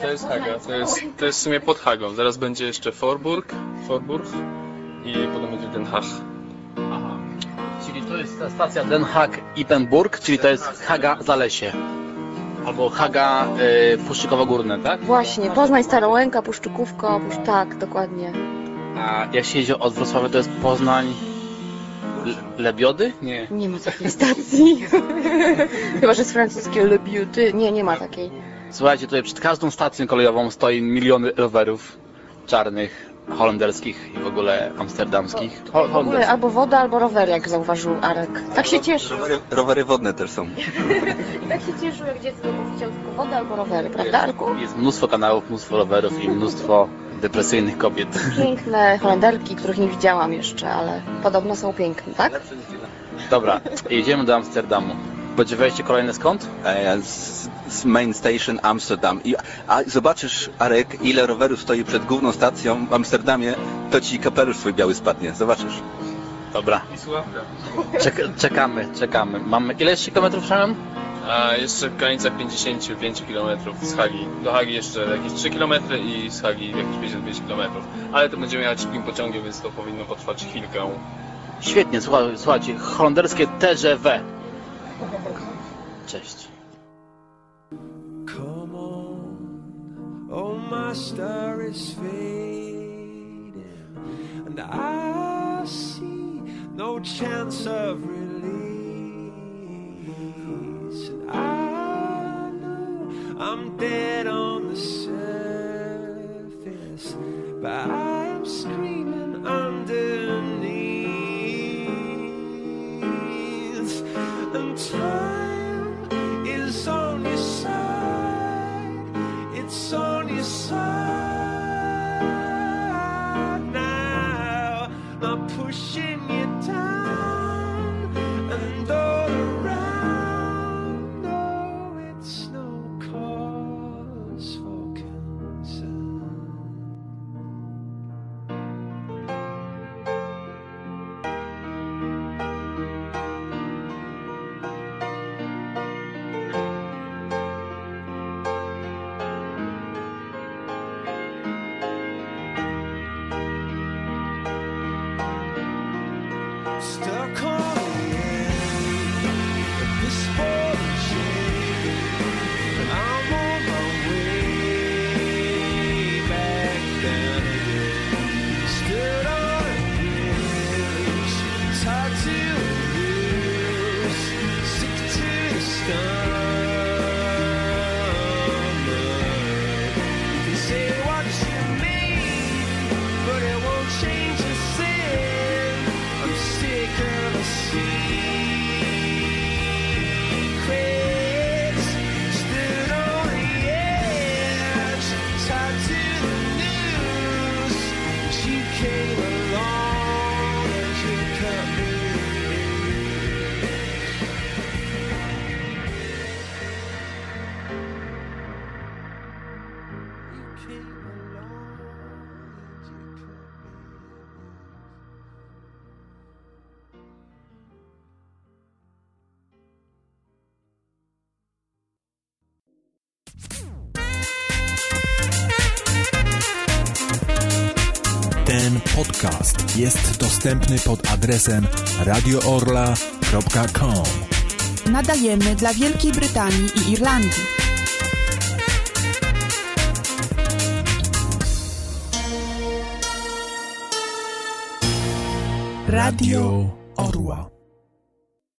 To jest Haga, to jest, to jest w sumie pod Hagą. Zaraz będzie jeszcze Forburg, Forburg i potem będzie Den Haag. Aha. Czyli to jest ta stacja Den Haag Ippenburg, czyli to jest Haga Zalesie. Albo Haga y, Puszczykowo Górne, tak? Właśnie, Poznań, Starołęka, Puszczykówka, Pusz... tak, dokładnie. A jak się jedzie od Wrocławia, to jest Poznań... Le- Lebiody? Nie. Nie ma takiej stacji. Chyba, że jest francuskie Le Beauty. Nie, nie ma takiej. Słuchajcie, tutaj przed każdą stacją kolejową stoi miliony rowerów czarnych, holenderskich i w ogóle amsterdamskich. Ho- W ogóle albo woda, albo rower, jak zauważył Arek. Tak się cieszył. Rowery, rowery wodne też są. I tak się cieszył, jak dziecko, bo chciał tylko wodę albo rowery, prawda, Arku? Jest mnóstwo kanałów, mnóstwo rowerów i mnóstwo depresyjnych kobiet. Piękne Holenderki, których nie widziałam jeszcze, ale podobno są piękne, tak? Dobra, jedziemy do Amsterdamu. Spodziewałeś się kolejny skąd? E, z, z Main Station Amsterdam. I, a zobaczysz, Arek, ile rowerów stoi przed główną stacją w Amsterdamie, to ci kapelusz swój biały spadnie. Zobaczysz. Dobra, I słuchawka. Czek czekamy, czekamy. Mamy ile jeszcze kilometrów, Szamion? A jeszcze granica 55 km z Hagi. Do Hagi jeszcze jakieś 3 km i z Hagi jakieś 55 km. Ale to będziemy jechać szybkim pociągiem, więc to powinno potrwać chwilkę. Świetnie, słuchaj, słuchajcie, holenderskie TGV. Cześć. Come on, oh my star is fading, and I see no chance of I know I'm dead on the surface, but I am screaming underneath. dostępny pod adresem radioorla.com. Nadajemy dla Wielkiej Brytanii i Irlandii. Radio